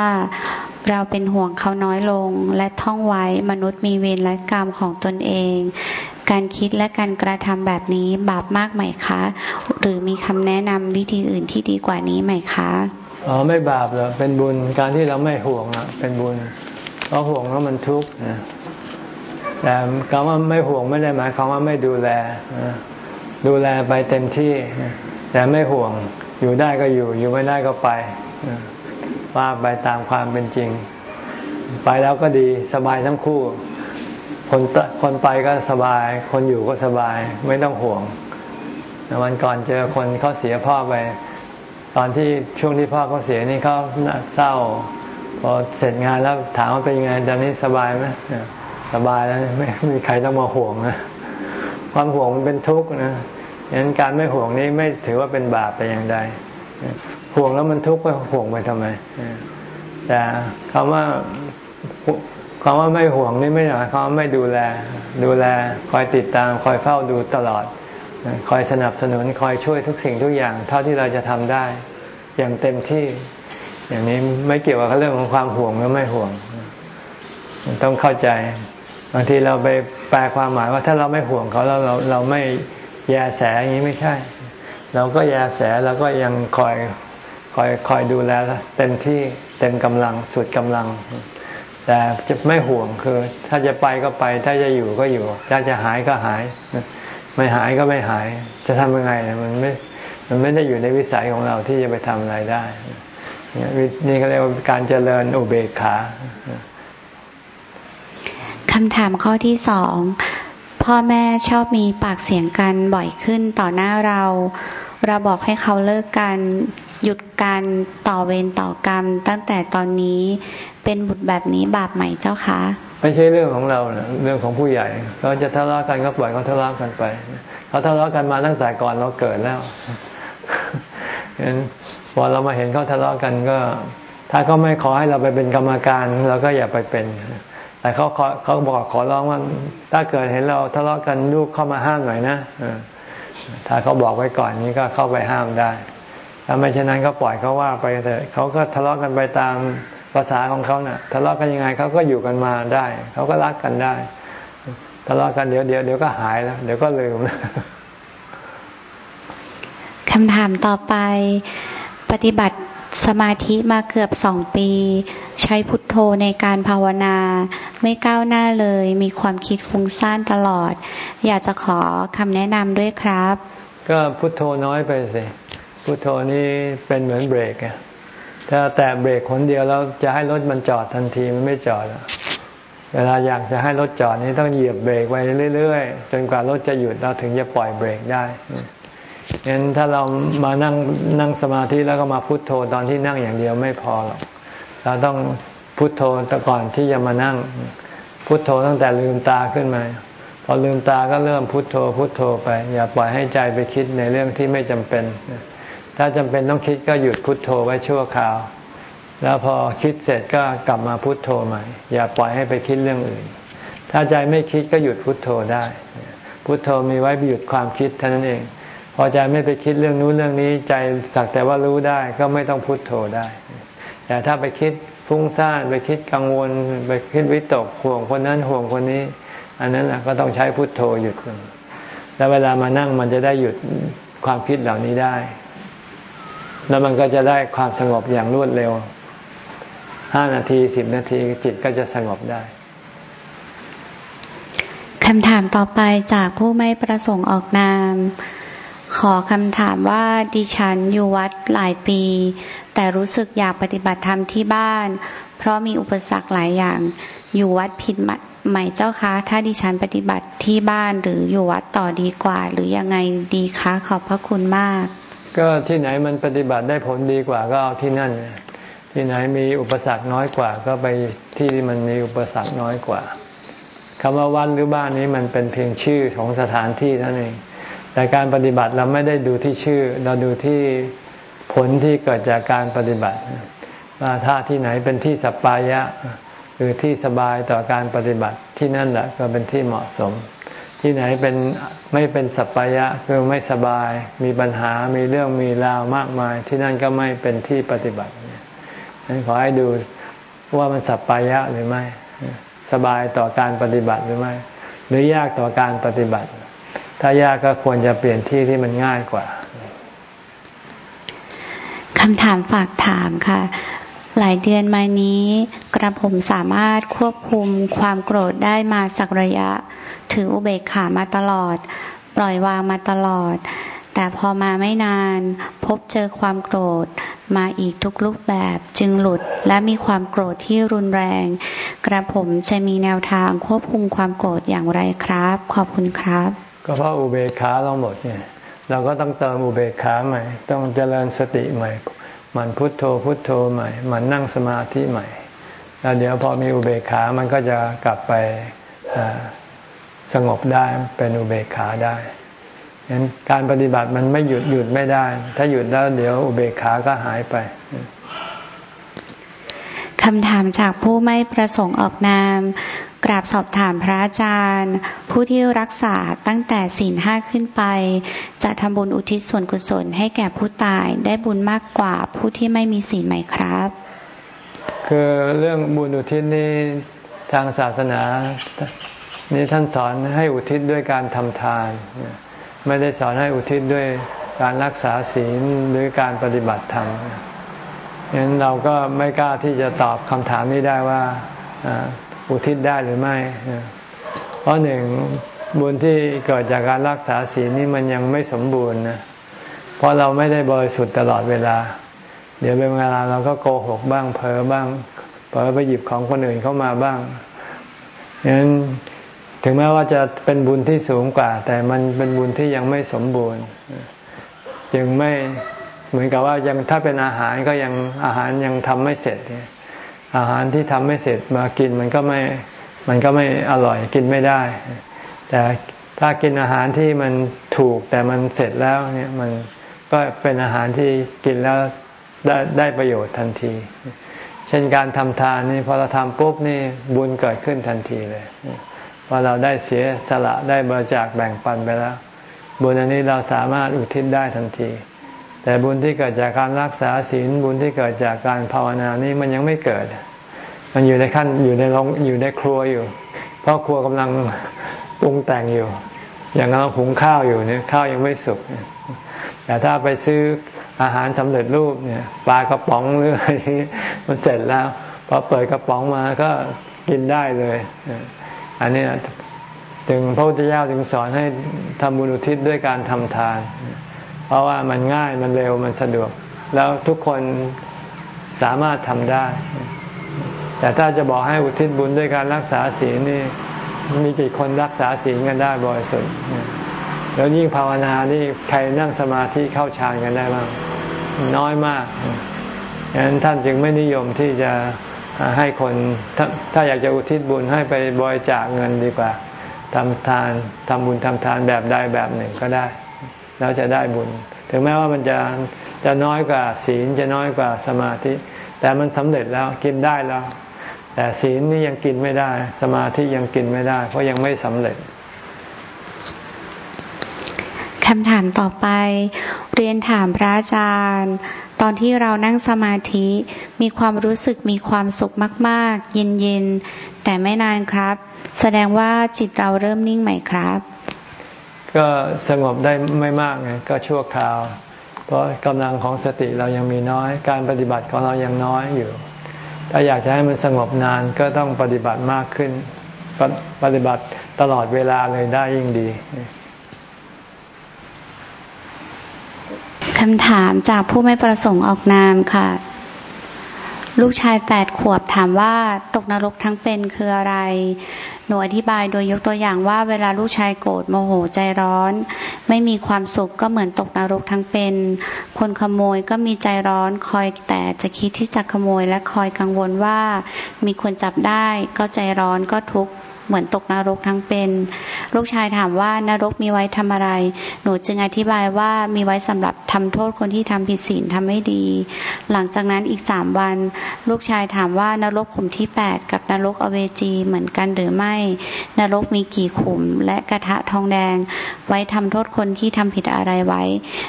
เราเป็นห่วงเขาน้อยลง และท่องไว้มนุษย์มีเวรและกรรมของตนเอง การคิดและการกระทำแบบนี้บาปมากไหมคะ หรือมีคำแนะนำวิธีอื่นที่ดีกว่านี้ไหมคะอ๋อไม่บาปหรอกเป็นบุญการที่เราไม่ห่วงอะเป็นบุญเพราะห่วงแล้วมันทุกข์นะแต่คำว่าไม่ห่วงไม่ได้หมายความว่าไม่ดูแลดูแลไปเต็มที่ แต่ไม่ห่วงอยู่ได้ก็อยู่ อยู่ไม่ได้ก็ไป ว่าไปตามความเป็นจริง ไปแล้วก็ดีสบายทั้งคู่ คนคนไปก็สบาย คนอยู่ก็สบายไม่ต้องห่วงวันก่อนเจอคนเขาเสียพ่อไป ตอนที่ช่วงที่พ่อเขาเสียนี่เขาเศร้า พอเสร็จงานแล้วถามว่าเป็นยังไงตอนนี้สบายไหมสบายแล้วไม่มีใครต้องมาห่วงนะความห่วงมันเป็นทุกข์นะฉะนั้นการไม่ห่วงนี้ไม่ถือว่าเป็นบาปแต่อย่างใด ห่วงแล้วมันทุกข์ก็ห่วงไปทำไมแต่คำว่าคำว่าไม่ห่วงนี่ไม่หมายความว่าไม่ดูแล ดูแลคอยติดตาม คอยเฝ้าดูตลอด คอยสนับสนุนคอยช่วยทุกสิ่งทุกอย่าง เท่าที่เราจะทำได้ อย่างเต็มที่ อย่างนี้ไม่เกี่ยวกับเรื่องของความห่วงหรือไม่ห่วง ต้องเข้าใจบางทีเราไปแปลความหมายว่าถ้าเราไม่ห่วงเขาแล้วเราเราไม่แยแสอย่างนี้ไม่ใช่ เราก็แยแสเราก็ยังคอย คอยคอยดูแลเต็มที่เต็มกำลังสุดกำลัง แต่จะไม่ห่วงคือ ถ้าจะไปก็ไป ถ้าจะอยู่ก็อยู่ ถ้าจะหายก็หาย ไม่หายก็ไม่หาย จะทำยังไงมันไม่มันไม่ได้อยู่ในวิสัยของเราที่จะไปทำอะไรได้นี่ก็เรียกว่าการเจริญอุเบกขาคำถามข้อที่สองพ่อแม่ชอบมีปากเสียงกันบ่อยขึ้นต่อหน้าเรา เราบอกให้เขาเลิกกันหยุดการต่อเวรต่อกรรม ตั้งแต่ตอนนี้เป็นบุตรแบบนี้บาปไหมเจ้าคะ ไม่ใช่เรื่องของเราเรื่องของผู้ใหญ่เราจะทะเลาะกันก็ปล่อยเขาทะเลาะกันไปเขาทะเลาะกันมาตั้งแต่ก่อนเราเกิดแล้วเห็นพอเรามาเห็นเขาทะเลาะกันก็ ถ้าเขาไม่ขอให้เราไปเป็นกรรมการเราก็อย่าไปเป็นแต่เขาเขาบอกขอร้องว่า ถ้าเกิดเห็นเราทะเลาะกันลูกเข้ามาห้ามหน่อยนะ ถ้าเขาบอกไว้ก่อนนี้ก็เข้าไปห้ามได้ ถ้าไม่เช่นนั้นก็ปล่อยเขาว่าไปเถอะเขาก็ทะเลาะกันไปตามภาษาของเขาเนะ่ะ ทะเลาะกันยังไงเขาก็อยู่กันมาได้ เขาก็รักกันได้ ทะเลาะกันเดี๋ยวเดี๋ยวเดี๋ยวก็หายแล้วเดี๋ยวก็ลืมคำถามต่อไป ปฏิบัติสมาธิมาเกือบสองปี ใช้พุทโธในการภาวนา ไม่ก้าวหน้าเลย มีความคิดฟุ้งซ่านตลอด อยากจะขอคำแนะนำด้วยครับ ก็พุทโธน้อยไปสิพุทโธนี่เป็นเหมือนเบรกถ้าแต่เบรกคนเดียวแล้วจะให้รถมันจอดทันทีมันไม่จอดเวลาอยากจะให้รถจอดนี่ต้องเหยียบเบรกไปเรื่อยๆจนกว่ารถจะหยุดเราถึงจะปล่อยเบรกได้งั้นถ้าเรามานั่งนั่งสมาธิแล้วก็มาพุโทโธตอนที่นั่งอย่างเดียวไม่พอหรอก เราต้องพุโทโธแต่ก่อนที่จะมานั่ง พุโทโธตั้งแต่ลืมตาขึ้นมา พอลืมตาก็เริ่มพุโทโธ พุโทโธไป อย่าปล่อยให้ใจไปคิดในเรื่องที่ไม่จำเป็น ถ้าจำเป็นต้องคิดก็หยุดพุโทโธไว้ชั่วคราว แล้วพอคิดเสร็จก็กลับมาพุโทโธใหม่ อย่าปล่อยให้ไปคิดเรื่องอื่น ถ้าใจไม่คิดก็หยุดพุดโทโธได้ พุโทโธมีไว้หยุดความคิดเท่านั้นเอง พอใจไม่ไปคิดเรื่องนู้นเรื่องนี้ใจสักแต่ว่ารู้ได้ก็ไม่ต้องพุโทโธได้ แต่ถ้าไปคิดฟุ้งซ่านไปคิดกังวล ไปคิดวิตกห่วงคนนั้นห่วงคนนี้ อันนั้นก็ต้องใช้พุโทโธหยุดแล้วเวลามานั่งมันจะได้หยุดความคิดเหล่านี้ได้ แล้วมันก็จะได้ความสงบอย่างรวดเร็วห้านาทีสิบนาทีจิตก็จะสงบได้คำถามต่อไปจากผู้ไม่ประสงค์ออกนาม ขอคำถามว่าดิฉันอยู่วัดหลายปี แต่รู้สึกอยากปฏิบัติธรรมที่บ้าน เพราะมีอุปสรรคหลายอย่าง อยู่วัดผิดไหมเจ้าคะ ถ้าดิฉันปฏิบัติที่บ้านหรืออยู่วัดต่อดีกว่า หรือยังไงดีคะขอบพระคุณมาก ก็ที่ไหนมันปฏิบัติได้ผลดีกว่าก็เอาที่นั่น ที่ไหนมีอุปสรรคน้อยกว่า ก็ไปที่มันมีอุปสรรคน้อยกว่าคำว่าวัดหรือบ้านนี้มันเป็นเพียงชื่อของสถานที่เท่านั้นเองแต่การปฏิบัติเราไม่ได้ดูที่ชื่อ เราดูที่ ผลที่เกิดจากการปฏิบัติว่าถ้าที่ไหนเป็นที่สัปปายะคือที่สบายต่อการปฏิบัติที่นั่นแหละก็เป็นที่เหมาะสม ที่ไหนเป็นไม่เป็นสัปปายะคือไม่สบายมีปัญหามีเรื่องมีราวมากมาย ที่นั่นก็ไม่เป็นที่ปฏิบัตินั้นขอให้ดูว่ามันสัปปายะหรือไม่ สบายต่อการปฏิบัติหรือไม่ หรือยากต่อการปฏิบัติ ถ้ายากก็ควรจะเปลี่ยนที่ที่มันง่ายกว่า คำถามฝากถามค่ะ หลายเดือนมานี้ กระผมสามารถควบคุมความโกรธได้มาสักระยะ ถืออุเบกขามาตลอด ปล่อยวางมาตลอด แต่พอมาไม่นาน พบเจอความโกรธมาอีกทุกรูปแบบจึงหลุดและมีความโกรธที่รุนแรง กระผมจะมีแนวทางควบคุมความโกรธอย่างไรครับ ขอบคุณครับ ก็เพราะอุเบกขาเราหมดเนี่ย เราก็ต้องเติมอุเบกขาใหม่ ต้องเจริญสติใหม่มันพุทโธพุทโธใหม่ มันนั่งสมาธิใหม่แล้วเดี๋ยวพอมีอุเบกขามันก็จะกลับไปสงบได้เป็นอุเบกขาได้ฉะนั้นการปฏิบัติมันไม่หยุดหยุดไม่ได้ ถ้าหยุดแล้วเดี๋ยวอุเบกขาก็หายไปคำถามจากผู้ไม่ประสงค์ออกนาม กราบสอบถามพระอาจารย์ ผู้ที่รักษาตั้งแต่ศีลห้าขึ้นไป จะทำบุญอุทิศส่วนกุศลให้แก่ผู้ตายได้บุญมากกว่าผู้ที่ไม่มีศีลไหมครับ คือเรื่องบุญอุทิศนี่ทางศาสนานี่ท่านสอนให้อุทิศด้วยการทำทาน ไม่ได้สอนให้อุทิศด้วยการรักษาศีลหรือการปฏิบัติธรรมงั้นเราก็ไม่กล้าที่จะตอบคำถามนี้ได้ว่า อุทิศได้หรือไม่ เพราะหนึ่งบุญที่เกิดจากการรักษาศีลนี่มันยังไม่สมบูรณ์นะ เพราะเราไม่ได้บริสุทธิ์ตลอดเวลา เดี๋ยวเป็นเวลาเราก็โกหกบ้างเผลอบ้างเผลอไปหยิบของคนอื่นเข้ามาบ้างฉะนั้นถึงแม้ว่าจะเป็นบุญที่สูงกว่า แต่มันเป็นบุญที่ยังไม่สมบูรณ์จึงไม่เหมือนกับว่ายังถ้าเป็นอาหารก็ยังอาหารยังทำไม่เสร็จเนี่ย อาหารที่ทำไม่เสร็จมากินมันก็ไม่มันก็ไม่อร่อยกินไม่ได้ แต่ถ้ากินอาหารที่มันถูกแต่มันเสร็จแล้วเนี่ยมันก็เป็นอาหารที่กินแล้วได้ได้ประโยชน์ทันที เช่นการทำทานนี่พอเราทำปุ๊บนี่บุญเกิดขึ้นทันทีเลยพอเราได้เสียสละได้บริจาคแบ่งปันไปแล้ว บุญอันนี้เราสามารถอุทิศได้ทันที แต่บุญที่เกิดจากการรักษาศีลบุญที่เกิดจากการภาวนานี่มันยังไม่เกิด มันอยู่ในขั้นอยู่ในโรงอยู่ในครัวอยู่ เพราะครัวกำลังปรุงแต่งอยู่ อย่างเราหุงข้าวอยู่เนี่ยข้าวยังไม่สุกแต่ถ้าไปซื้ออาหารสำเร็จรูปเนี่ยปลากระป๋องหรืออะไรมันเสร็จแล้วพอเปิดกระป๋องมาก็กินได้เลย อันนี้ถึงพระพุทธเจ้าถึงสอนให้ทำบุญอุทิศด้วยการทำทาน เพราะว่ามันง่ายมันเร็วมันสะดวก แล้วทุกคนสามารถทำได้ แต่ถ้าจะบอกให้อุทิศบุญด้วยการรักษาศีลนี่มีกี่คนรักษาศีลกันได้บริสุทธิ์แล้วยิ่งภาวนานี่ใครนั่งสมาธิเข้าฌานกันได้บ้างน้อยมากดังนั้นท่านจึงไม่นิยมที่จะให้คนถถ้าอยากจะอุทิศบุญให้ไปบริจาคเงินดีกว่าทำทานทำบุญทำทานแบบใดแบบหนึ่งก็ได้ แล้วจะได้บุญ ถึงแม้ว่ามันจะจะน้อยกว่าศีลจะน้อยกว่าสมาธิ แต่มันสำเร็จแล้วกินได้แล้ว แต่ศีลนี่ยังกินไม่ได้ สมาธิยังกินไม่ได้ เพราะยังไม่สำเร็จคำถามต่อไป เรียนถามพระอาจารย์ ตอนที่เรานั่งสมาธิมีความรู้สึกมีความสุขมาก ๆ เย็น ๆ แต่ไม่นานครับ แสดงว่าจิตเราเริ่มนิ่งใหม่ครับ ก็สงบได้ไม่มากไงก็ชั่วคราว เพราะกำลังของสติเรายังมีน้อย การปฏิบัติของเรายังน้อยอยู่ ถ้าอยากจะให้มันสงบนานก็ต้องปฏิบัติมากขึ้น ปฏิบัติตลอดเวลาเลยได้ยิ่งดีคำถามจากผู้ไม่ประสงค์ออกนามค่ะ ลูกชายแปดขวบถามว่าตกนรกทั้งเป็นคืออะไร หนูอธิบายโดยยกตัวอย่างว่าเวลาลูกชายโกรธโมโหใจร้อน ไม่มีความสุขก็เหมือนตกนรกทั้งเป็น คนขโมยก็มีใจร้อนคอยแต่จะคิดที่จะขโมยและคอยกังวลว่า มีคนจับได้ก็ใจร้อนก็ทุกข์ เหมือนตกนรกทั้งเป็น ลูกชายถามว่านรกมีไว้ทำอะไร หนูจึงอธิบายว่ามีไว้สำหรับทำโทษคนที่ทำผิดศีลทำไม่ดี หลังจากนั้นอีกสามวัน ลูกชายถามว่านรกขุมที่แปดกับนรกอเวจีเหมือนกันหรือไม่ นรกมีกี่ขุมและกระทะทองแดง ไว้ทำโทษคนที่ทำผิดอะไรไว้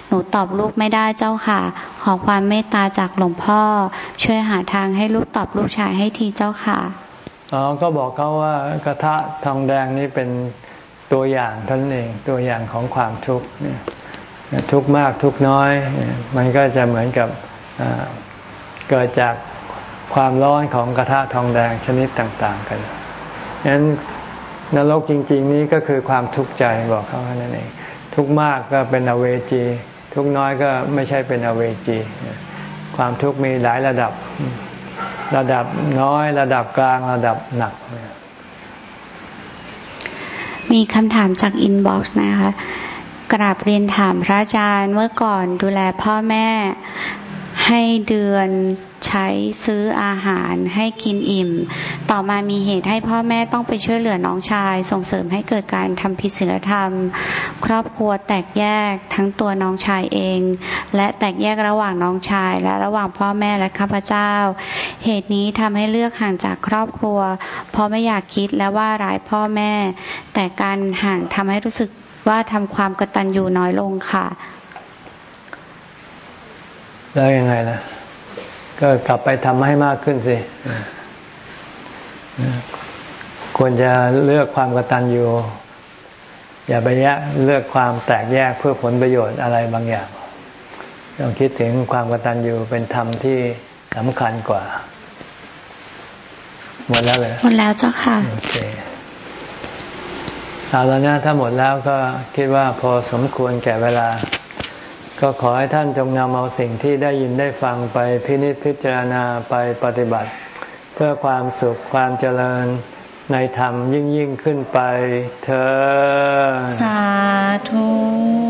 หนูตอบลูกไม่ได้เจ้าค่ะ ขอความเมตตาจากหลวงพ่อ ช่วยหาทางให้ลูกตอบลูกชายให้ทีเจ้าค่ะ อ๋อก็บอกเขาว่ากระทะทองแดงนี้เป็นตัวอย่างท่านเองตัวอย่างของความทุกข์ทุกข์มากทุกข์น้อย มันก็จะเหมือนกับเกิดจากความร้อนของกระทะทองแดงชนิดต่าง ๆ กันฉะนั้นนรกจริง ๆ นี้ก็คือความทุกข์ใจบอกเขาแค่นั้นเองทุกข์มากก็เป็นอเวจี ทุกข์น้อยก็ไม่ใช่เป็นอเวจี ความทุกข์มีหลายระดับ ระดับน้อย ระดับกลางระดับหนัก มีคำถามจาก inbox นะคะกราบเรียนถามพระอาจารย์เมื่อก่อนดูแลพ่อแม่ ให้เดือนใช้ซื้ออาหารให้กินอิ่ม ต่อมามีเหตุให้พ่อแม่ต้องไปช่วยเหลือน้องชาย ส่งเสริมให้เกิดการทำผิดศีลธรรม ครอบครัวแตกแยกทั้งตัวน้องชายเอง และแตกแยกระหว่างน้องชาย และระหว่างพ่อแม่และข้าพเจ้า เหตุนี้ทำให้เลือกห่างจากครอบครัว เพราะไม่อยากคิดและว่าร้ายพ่อแม่ แต่การห่างทำให้รู้สึกว่าทำความกตัญญูน้อยลงค่ะ แล้วยังไงล่ะ ก็กลับไปทำให้มากขึ้นสิควรจะเลือกความกตัญญูอย่าไปแยกเลือกความแตกแยกเพื่อผลประโยชน์อะไรบางอย่างต้องคิดถึงความกตัญญูเป็นธรรมที่สำคัญกว่าหมดแล้วเลยหมดแล้วเจ้าค่ะโอเคเอาแล้วนะถ้าหมดแล้วก็คิดว่าพอสมควรแก่เวลา ก็ขอให้ท่านจงนำเอาสิ่งที่ได้ยินได้ฟังไปพินิจพิจารณาไปปฏิบัติ เพื่อความสุขความเจริญในธรรมยิ่งยิ่งขึ้นไปเธอสาธุ